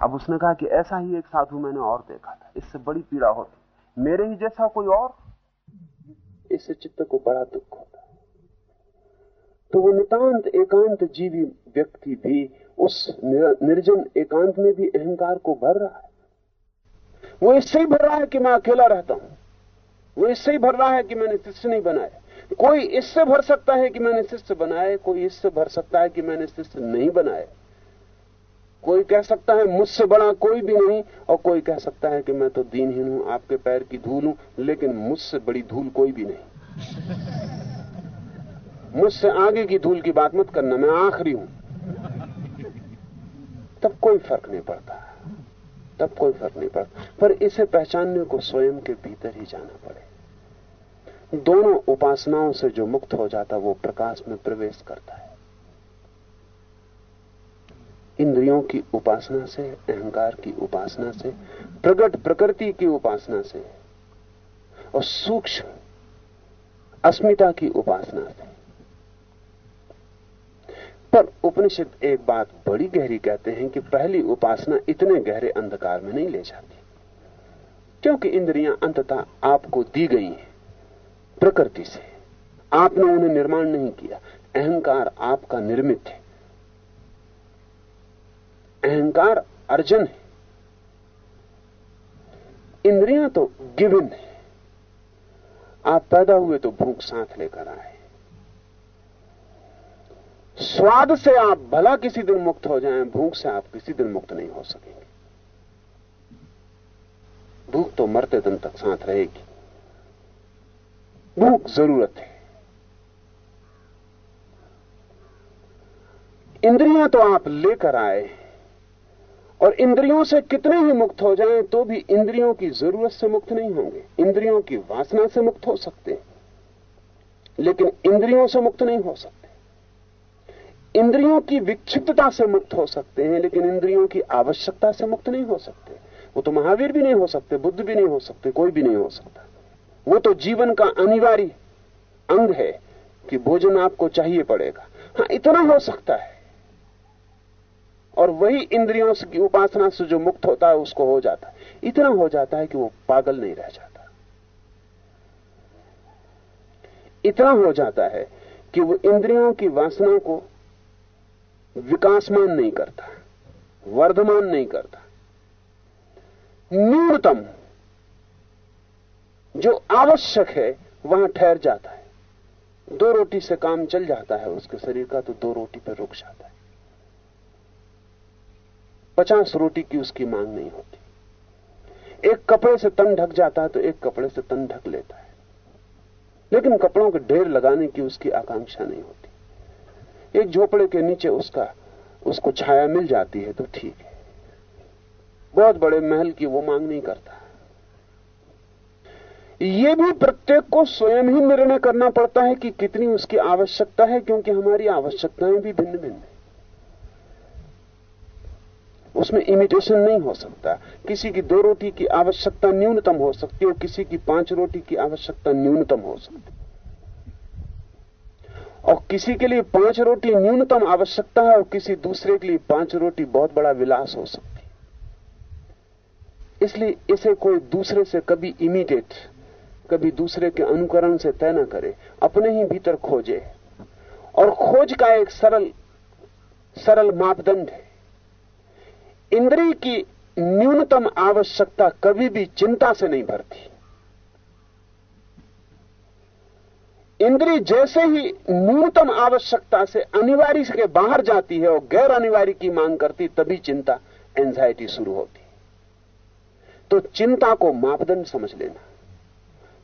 अब उसने कहा कि ऐसा ही एक साधु मैंने और देखा था, इससे बड़ी पीड़ा होती। मेरे ही जैसा कोई और? इससे चित्त को बड़ा दुख होता। तो वो नितांत एकांत जीवी व्यक्ति भी, उस निर्जन एकांत में भी अहंकार को भर रहा है। वो इससे ही भर रहा है कि मैं अकेला रहता हूँ। वो इससे ही भर रहा है कि मैंने शिष्य नहीं बनाया। कोई इससे भर सकता है कि मैंने शिष्य बनाए कोई इससे भर सकता है कि मैंने शिष्य नहीं बनाए कोई कह सकता है मुझसे बड़ा कोई भी नहीं, और कोई कह सकता है कि मैं तो दीनहीन हूँ, आपके पैर की धूल हूँ, लेकिन मुझसे बड़ी धूल कोई भी नहीं। मुझसे आगे की धूल की बात मत करना, मैं आखिरी हूँ। तब कोई फ़र्क नहीं पड़ता। तब कोई फ़र्क नहीं पड़ता। पर इसे पहचानने को स्वयं के भीतर ही जाना पड़े। दोनों उपासनाओं से जो मुक्त हो जाता वो प्रकाश में प्रवेश करता है। इंद्रियों की उपासना से, अहंकार की उपासना से, प्रगट प्रकृति की उपासना से, और सूक्ष्म अस्मिता की उपासना से। पर उपनिषद एक बात बड़ी गहरी कहते हैं कि पहली उपासना इतने गहरे अंधकार में नहीं ले जाती, क्योंकि इंद्रियाँ अंततः आपको दी गई हैं। प्रकृति से। आपने उन्हें निर्माण नहीं किया। अहंकार आपका निर्मित है। अहंकार अर्जन है। इंद्रियाँ तो गिवन है। आप पैदा हुए तो भूख साथ लेकर आए। स्वाद से आप भला किसी दिन मुक्त हो जाएँ, भूख से आप किसी दिन मुक्त नहीं हो सकेंगे। भूख तो मरते दिन तक साथ रहेगी। ज़रूरत है। इंद्रियाँ तो आप लेकर आए और इंद्रियों से कितने ही मुक्त हो जाएँ तो भी इंद्रियों की ज़रूरत से मुक्त नहीं होंगे। इंद्रियों की वासना से मुक्त हो सकते हैं, लेकिन इंद्रियों से मुक्त नहीं हो सकते। इंद्रियों की विक्षिप्तता से मुक्त हो सकते हैं, लेकिन इंद्रियों की आवश्यकता से मुक्त नहीं हो सकते। वो तो महावीर भी नहीं हो सकते, बुद्ध भी नहीं हो सकते, कोई भी नहीं हो सकता। वो तो जीवन का अनिवार्य अंग है कि भोजन आपको चाहिए पड़ेगा। हाँ इतना हो सकता है। और वही इंद्रियों की उपासना से जो मुक्त होता है, उसको हो जाता है। इतना हो जाता है कि वो पागल नहीं रह जाता। इतना हो जाता है कि वो इंद्रियों की वासना को विकासमान नहीं करता, वर्धमान नहीं करता। न्यूनतम जो आवश्यक है, वहाँ ठहर जाता है। दो रोटी से काम चल जाता है उसके शरीर का तो दो रोटी पर रुक जाता है। पचास रोटी की उसकी मांग नहीं होती। एक कपड़े से तन ढक जाता है तो एक कपड़े से तन ढक लेता है। लेकिन कपड़ों के ढेर लगाने की उसकी आकांक्षा नहीं होती। एक झोपड़े के नीचे उसका, उसको छाया मिल जाती है तो ठीक है। बहुत बड़े महल की वो मांग नहीं करता। ये भी प्रत्येक को स्वयं ही निर्णय करना पड़ता है कि कितनी उसकी आवश्यकता है, क्योंकि हमारी आवश्यकताएँ भी भिन्न भिन्न है। उसमें इमिटेशन नहीं हो सकता। किसी की दो रोटी की आवश्यकता न्यूनतम हो सकती है और किसी की पाँच रोटी की आवश्यकता न्यूनतम हो सकती और किसी के लिए पाँच रोटी न्यूनतम आवश्यकता है और किसी दूसरे के लिए पाँच रोटी बहुत बड़ा विलास हो सकती है। इसलिए इसे कोई दूसरे से कभी इमीडिएट कभी दूसरे के अनुकरण से तय न करे, अपने ही भीतर खोजे। और खोज का एक सरल सरल मापदंड है। इंद्रिय की न्यूनतम आवश्यकता कभी भी चिंता से नहीं भरती। इंद्री जैसे ही न्यूनतम आवश्यकता से अनिवार्य के बाहर जाती है और गैर अनिवार्य की मांग करती, तभी चिंता एंजाइटी शुरू होती। तो चिंता को मापदंड समझ लेना।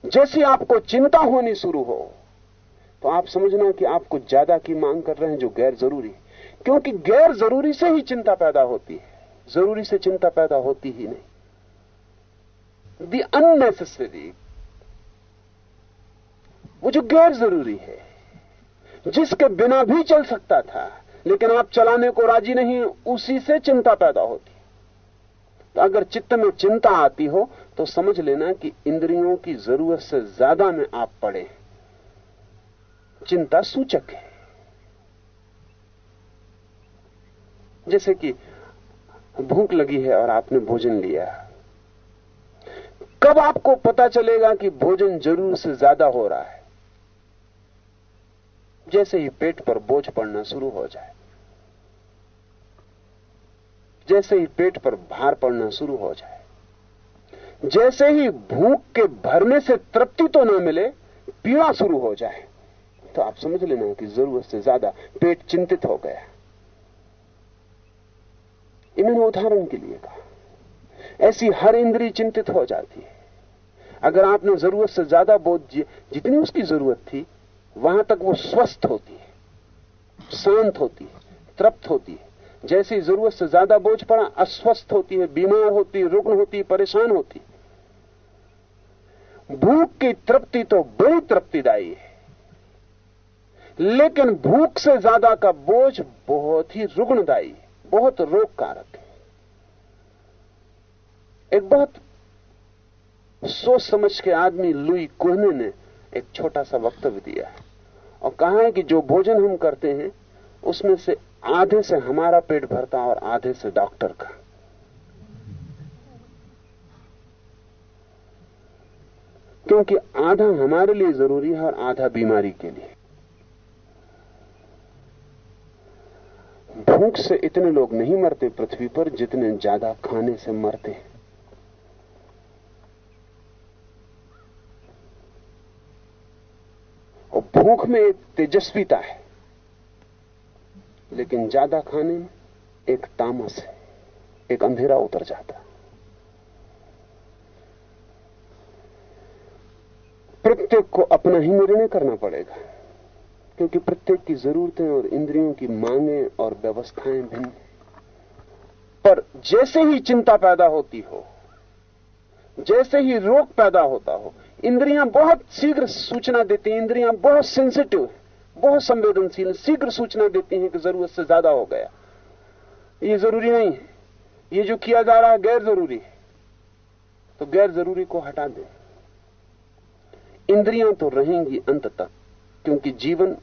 जैसे आपको चिंता होनी शुरू हो तो आप समझना कि आप कुछ ज़्यादा की मांग कर रहे हैं जो गैर ज़रूरी क्योंकि गैर ज़रूरी से ही चिंता पैदा होती है। ज़रूरी से चिंता पैदा होती ही नहीं। दी अननेसेसरी वो जो गैर ज़रूरी है, जिसके बिना भी चल सकता था, लेकिन आप चलाने को राज़ी नहीं, उसी से चिंता पैदा होती तो अगर चित्त में चिंता आती हो तो समझ लेना कि इंद्रियों की ज़रूरत से ज़्यादा में आप पड़े चिंता सूचक है। जैसे कि भूख लगी है और आपने भोजन लिया। कब आपको पता चलेगा कि भोजन ज़रूर से ज़्यादा हो रहा है? जैसे ही पेट पर बोझ पड़ना शुरू हो जाए। जैसे ही पेट पर भार पड़ना शुरू हो जाए, जैसे ही भूख के भरने से तृप्ति तो ना मिले, पीड़ा शुरू हो जाए तो आप समझ लेना कि ज़रूरत से ज़्यादा पेट चिंतित हो गया। मैंने उदाहरण के लिए कहा, ऐसी हर इंद्री चिंतित हो जाती है। अगर आपने ज़रूरत से ज़्यादा बोझ जितनी उसकी ज़रूरत थी, वहाँ तक वो स्वस्थ होती है, शांत होती है, तृप्त होती है। जैसी ज़रूरत से ज़्यादा बोझ पड़ा, अस्वस्थ होती है, बीमार होती है, रुग्ण होती है, परेशान होती भूख की तृप्ति तो बड़ी तृप्तिदायी है। लेकिन भूख से ज़्यादा का बोझ बहुत ही रुग्णदायी बहुत रोग कारक है। एक बहुत सोच समझ के आदमी लुई कोहने ने एक छोटा सा वक्तव्य दिया है। और कहा है कि जो भोजन हम करते हैं, उसमें से आधे से हमारा पेट भरता और आधे से डॉक्टर का। क्योंकि आधा हमारे लिए ज़रूरी है और आधा बीमारी के लिए। भूख से इतने लोग नहीं मरते पृथ्वी पर जितने ज़्यादा खाने से मरते हैं। और भूख में एक तेजस्विता है। लेकिन ज़्यादा खाने में एक तामस है, एक अंधेरा उतर जाता प्रत्येक को अपना ही निर्णय करना पड़ेगा, क्योंकि प्रत्येक की जरूरतें और इंद्रियों की मांगे और व्यवस्थाएँ भिन्न पर जैसे ही चिंता पैदा होती हो, जैसे ही रोग पैदा होता हो, इंद्रियाँ बहुत शीघ्र सूचना देती इंद्रियाँ बहुत सेंसिटिव है। बहुत संवेदनशील शीघ्र सूचना देती हैं कि ज़रूरत से ज़्यादा हो गया। ये ज़रूरी नहीं है। ये जो किया जा रहा है गैर ज़रूरी है। तो गैर ज़रूरी को हटा दें। इंद्रियाँ तो रहेंगी अंत तक क्योंकि जीवन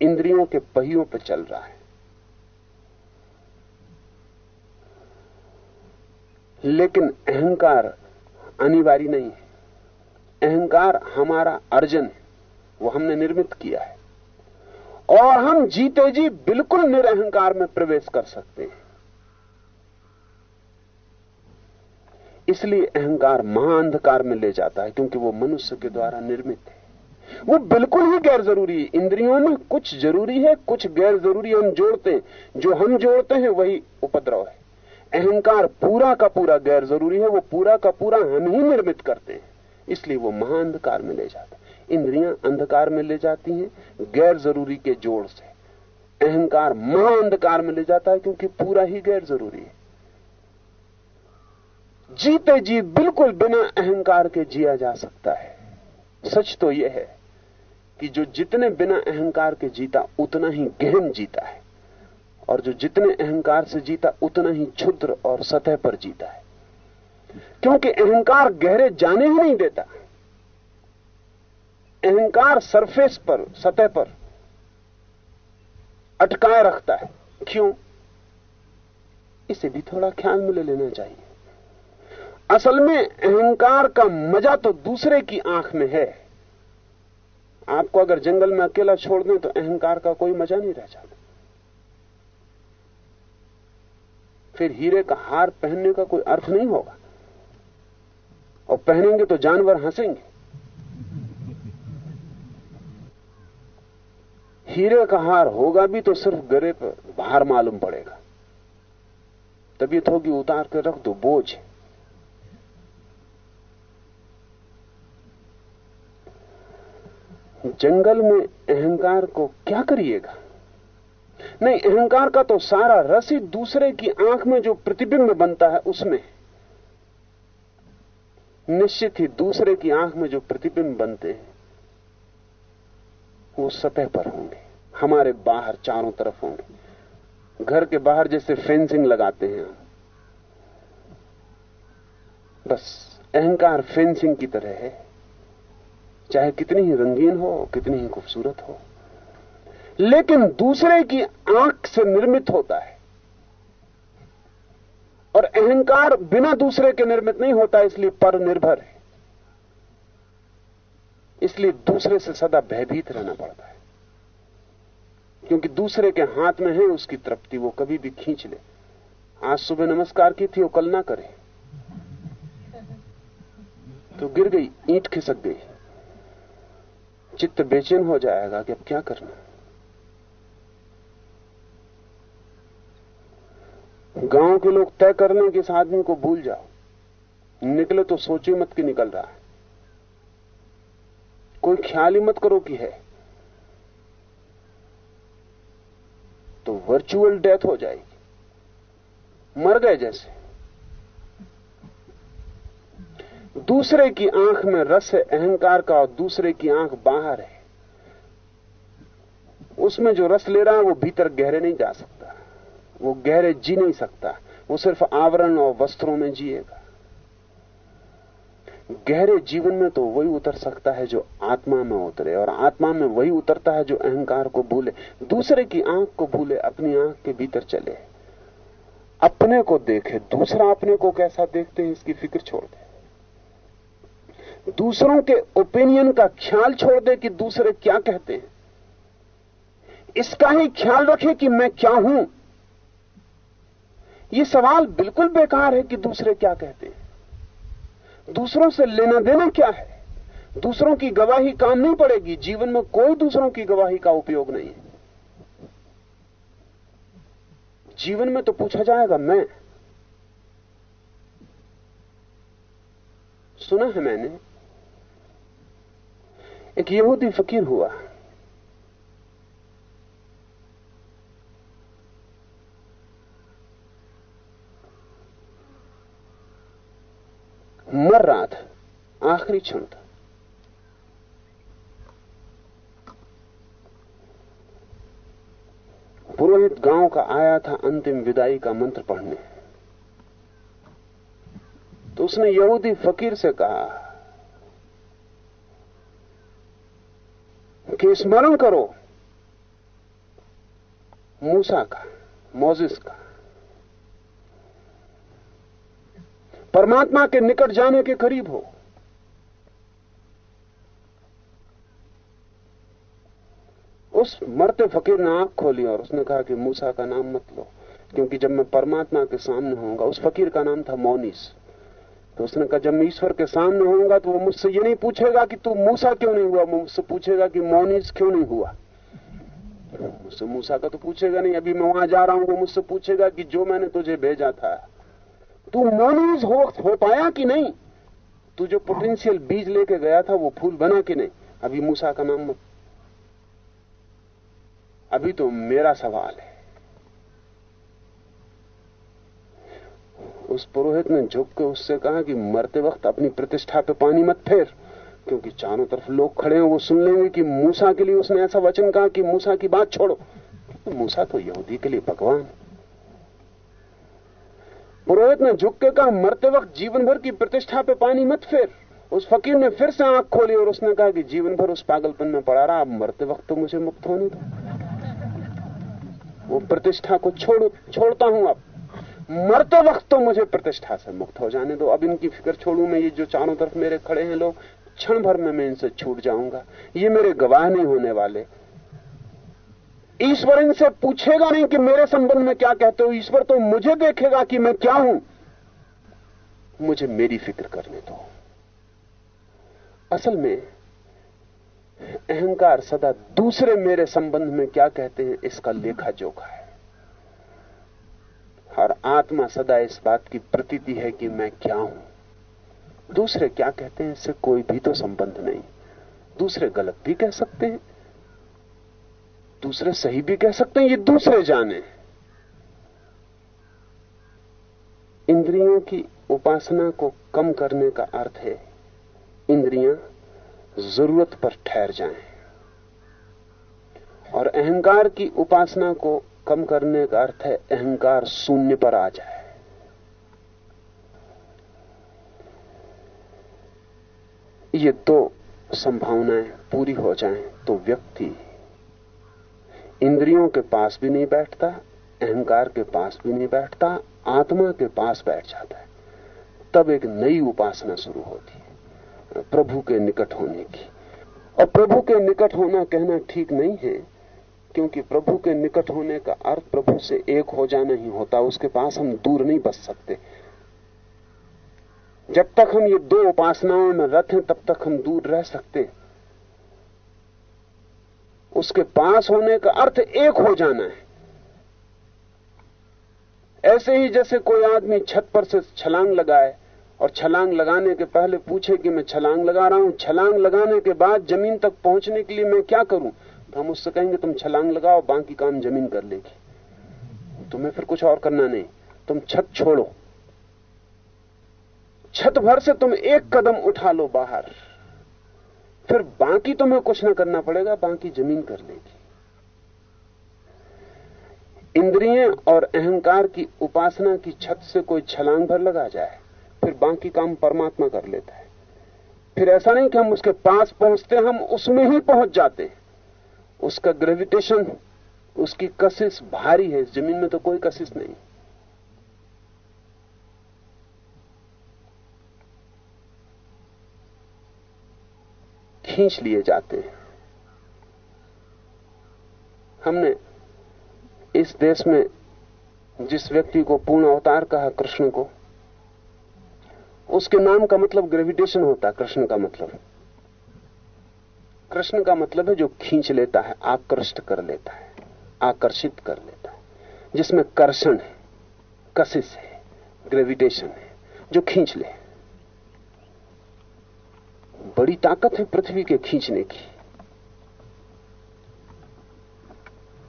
इंद्रियों के पहियों पर चल रहा है। लेकिन अहंकार अनिवार्य नहीं है। अहंकार हमारा अर्जन है। वो हमने निर्मित किया है। और हम जीते जी बिल्कुल निरहंकार में प्रवेश कर सकते हैं। इसलिए अहंकार महाअंधकार में ले जाता है, क्योंकि वो मनुष्य के द्वारा निर्मित है। वो बिल्कुल ही गैर ज़रूरी है। इंद्रियों में कुछ ज़रूरी है, कुछ गैर ज़रूरी हम जोड़ते हैं। जो हम जोड़ते हैं, वही उपद्रव है। अहंकार पूरा का पूरा गैर ज़रूरी है, वो पूरा का पूरा हम ही निर्मित करते हैं। इसलिए वो महाअंधकार में ले जाता है। इंद्रियाँ अंधकार में ले जाती हैं, गैर ज़रूरी के जोड़ से। अहंकार महाअंधकार में ले जाता है क्योंकि पूरा ही गैर ज़रूरी है। जीते जी बिल्कुल बिना अहंकार के जिया जा सकता है। सच तो यह है कि जो जितने बिना अहंकार के जीता, उतना ही गहन जीता है। और जो जितने अहंकार से जीता, उतना ही क्षुद्र और सतह पर जीता है। क्योंकि अहंकार गहरे जाने ही नहीं देता। अहंकार सरफेस पर, सतह पर अटकाए रखता है। क्यों? इसे भी थोड़ा ख्याल में ले लेना चाहिए। असल में अहंकार का मज़ा तो दूसरे की आँख में है। आपको अगर जंगल में अकेला छोड़ दें तो अहंकार का कोई मज़ा नहीं रह जाता। फिर हीरे का हार पहनने का कोई अर्थ नहीं होगा। और पहनेंगे तो जानवर हंसेंगे। हीरे का हार होगा भी तो सिर्फ़ गरे पर बाहर मालूम पड़ेगा। तबीयत होगी, उतार कर रख दो, बोझ जंगल में अहंकार को क्या करिएगा? नहीं, अहंकार का तो सारा रस ही दूसरे की आँख में जो प्रतिबिंब बनता है, उसमें निश्चित ही दूसरे की आँख में जो प्रतिबिंब बनते हैं, वो सतह पर होंगे। हमारे बाहर चारों तरफ़ होंगे घर के बाहर जैसे फेंसिंग लगाते हैं बस, अहंकार फेंसिंग की तरह है। चाहे कितनी ही रंगीन हो, कितनी ही खूबसूरत हो। लेकिन दूसरे की आँख से निर्मित होता है। और अहंकार बिना दूसरे के निर्मित नहीं होता, इसलिए पर निर्भर है। इसलिए दूसरे से सदा भयभीत रहना पड़ता है। क्योंकि दूसरे के हाथ में है उसकी तृप्ति, वो कभी भी खींच ले। आज सुबह नमस्कार की थी, वो कल ना करे। तो गिर गई, ईंट खिसक गई। चित्त बेचैन हो जाएगा कि अब क्या करना। गाँव के लोग तय करने के इस आदमी को भूल जाओ। निकले तो सोचो मत कि निकल रहा है। कोई ख्याल ही मत करो कि है। तो वर्चुअल डेथ हो जाएगी। मर गए जैसे। दूसरे की आँख में रस है, अहंकार का, और दूसरे की आँख बाहर है। उसमें जो रस ले रहा है, वो भीतर गहरे नहीं जा सकता। वो गहरे जी नहीं सकता। वो सिर्फ़ आवरण और वस्त्रों में जिएगा। गहरे जीवन में तो वही उतर सकता है जो आत्मा में उतरे, और आत्मा में वही उतरता है जो अहंकार को भूले, दूसरे की आँख को भूले, अपनी आँख के भीतर चले। अपने को देखे, दूसरा अपने को कैसा देखते हैं, इसकी फ़िक्र छोड़ दे। दूसरों के ओपिनियन का ख्याल छोड़ दे कि दूसरे क्या कहते हैं। इसका ही ख्याल रखे कि मैं क्या हूँ। यह सवाल बिल्कुल बेकार है कि दूसरे क्या कहते हैं। दूसरों से लेना देना क्या है? दूसरों की गवाही काम नहीं पड़ेगी। जीवन में कोई दूसरों की गवाही का उपयोग नहीं है। जीवन में तो पूछा जाएगा, मैं। सुना है मैंने, एक यहूदी फकीर हुआ। मर रहा था आखिरी क्षण था पुरोहित गाँव का आया था अंतिम विदाई का मंत्र पढ़ने तो उसने यहूदी फकीर से कहा कि स्मरण करो मूसा का मोजिस का परमात्मा के निकट जाने के करीब हो। उस मरते फकीर ने आँख खोली और उसने कहा कि मूसा का नाम मत लो, क्योंकि जब मैं परमात्मा के सामने होऊँगा, उस फकीर का नाम था मोनिस। तो उसने कहा, जब मैं ईश्वर के सामने होऊँगा तो वो मुझसे ये नहीं पूछेगा कि तू मूसा क्यों नहीं हुआ मुझसे पूछेगा कि मोनिस क्यों नहीं हुआ। मुझसे मूसा का तो पूछेगा नहीं, अभी मैं वहाँ जा रहा हूँ, वो मुझसे पूछेगा कि जो मैंने तुझे भेजा था तू मोनिस हो, हो पाया कि नहीं? तू जो पोटेंशियल बीज लेके गया था वो फूल बना कि नहीं? अभी मूसा का नाम मत। अभी तो मेरा सवाल है। उस पुरोहित ने झुक के उससे कहा कि मरते वक्त अपनी प्रतिष्ठा पे पानी मत फेर क्योंकि चारों तरफ़ लोग खड़े हैं वो सुन लेंगे कि मूसा के लिए उसने ऐसा वचन कहा कि मूसा की बात छोड़ो। मूसा तो यहूदी के लिए भगवान पुरोहित ने झुक के कहा, मरते वक्त जीवन भर की प्रतिष्ठा पे पानी मत फेर। उस फकीर ने फिर से आँख खोली और उसने कहा कि जीवन भर उस पागलपन में पड़ा रहा मरते वक्त तो मुझे मुक्त होने दो। वो प्रतिष्ठा को छोड़, छोड़ता हूँ अब। मरते वक्त तो मुझे प्रतिष्ठा से मुक्त हो जाने दो। अब इनकी फ़िक्र छोड़ू मैं, ये जो चारों तरफ़ मेरे खड़े हैं, लोग, क्षण भर में मैं इनसे छूट जाऊँगा। ये मेरे गवाह नहीं होने वाले। ईश्वर इनसे पूछेगा नहीं कि मेरे संबंध में क्या कहते हो। ईश्वर तो मुझे देखेगा कि मैं क्या हूँ। मुझे मेरी फ़िक्र करने दो। असल में, अहंकार सदा दूसरे मेरे संबंध में क्या कहते हैं, इसका लेखा जोखा है। और आत्मा सदा इस बात की प्रतीति है कि मैं क्या हूँ। दूसरे क्या कहते हैं, इससे कोई भी तो संबंध नहीं। दूसरे गलत भी कह सकते हैं। दूसरे सही भी कह सकते हैं, ये दूसरे जाने। इंद्रियों की उपासना को कम करने का अर्थ है, इंद्रियाँ ज़रूरत पर ठहर जाएँ। और अहंकार की उपासना को कम करने का अर्थ है, अहंकार शून्य पर आ जाए। ये दो संभावनाएँ पूरी हो जाएँ तो व्यक्ति इंद्रियों के पास भी नहीं बैठता, अहंकार के पास भी नहीं बैठता, आत्मा के पास बैठ जाता है। तब एक नई उपासना शुरू होती है, प्रभु के निकट होने की। और प्रभु के निकट होना कहना ठीक नहीं है, क्योंकि प्रभु के निकट होने का अर्थ प्रभु से एक हो जाना ही होता, उसके पास हम दूर नहीं बच सकते। जब तक हम ये दो उपासनाओं में रथ हैं, तब तक हम दूर रह सकते। उसके पास होने का अर्थ एक हो जाना है। ऐसे ही जैसे कोई आदमी छत पर से छलांग लगाए और छलांग लगाने के पहले पूछे कि मैं छलांग लगा रहा हूँ, छलांग लगाने के बाद ज़मीन तक पहुँचने के लिए मैं क्या करूँ? तो हम उससे कहेंगे, तुम छलांग लगाओ, बाकी काम ज़मीन कर लेगी। तुम्हें फिर कुछ और करना नहीं। तुम छत छोड़ो। छत भर से तुम एक कदम उठा लो बाहर। फिर बाकी तुम्हें कुछ ना करना पड़ेगा, बाकी ज़मीन कर लेगी। इंद्रिय और अहंकार की उपासना की छत से कोई छलांग भर लगा जाए, फिर बाकी काम परमात्मा कर लेता है। फिर ऐसा नहीं कि हम उसके पास पहुँचते, हम उसमें ही पहुँच जाते। हैं उसका ग्रेविटेशन उसकी कशिश भारी है ज़मीन में तो कोई कशिश नहीं। खींच लिए जाते हैं। हमने इस देश में जिस व्यक्ति को पूर्ण अवतार कहा कृष्ण को, उसके नाम का मतलब ग्रेविटेशन होता है, कृष्ण का मतलब। कृष्ण का मतलब है जो खींच लेता है, आकृष्ट कर लेता है, आकर्षित कर लेता है, जिसमें कर्षण है, कशिश है ग्रेविटेशन है, जो खींच ले। बड़ी ताकत है पृथ्वी के खींचने की।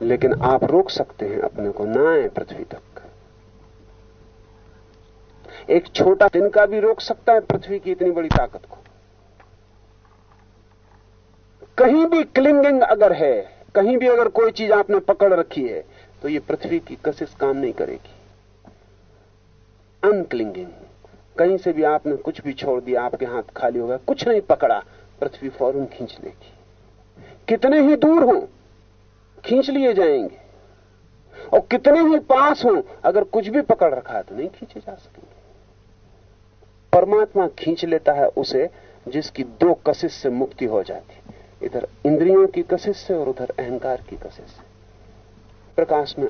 लेकिन आप रोक सकते हैं अपने को ना आए पृथ्वी तक। एक छोटा दिन का भी रोक सकता है पृथ्वी की इतनी बड़ी ताकत को। कहीं भी क्लिंगिंग अगर है, कहीं भी अगर कोई चीज़ आपने पकड़ रखी है तो ये पृथ्वी की कशिश काम नहीं करेगी। अनक्लिंगिंग कहीं से भी आपने कुछ भी छोड़ दिया, आपके हाथ खाली हो गया, कुछ नहीं पकड़ा। पृथ्वी फ़ौरन खींच लेगी कितने ही दूर हो, खींच लिए जाएँगे। और कितने ही पास हो, अगर कुछ भी पकड़ रखा है तो नहीं खींचे जा सकेंगे। परमात्मा खींच लेता है उसे, जिसकी दो कशिश से मुक्ति हो जाती। इधर इंद्रियों की कशिश से और उधर अहंकार की कशिश से। प्रकाश में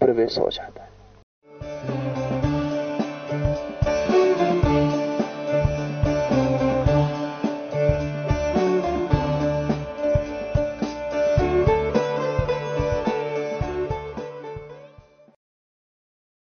प्रवेश हो जाता है।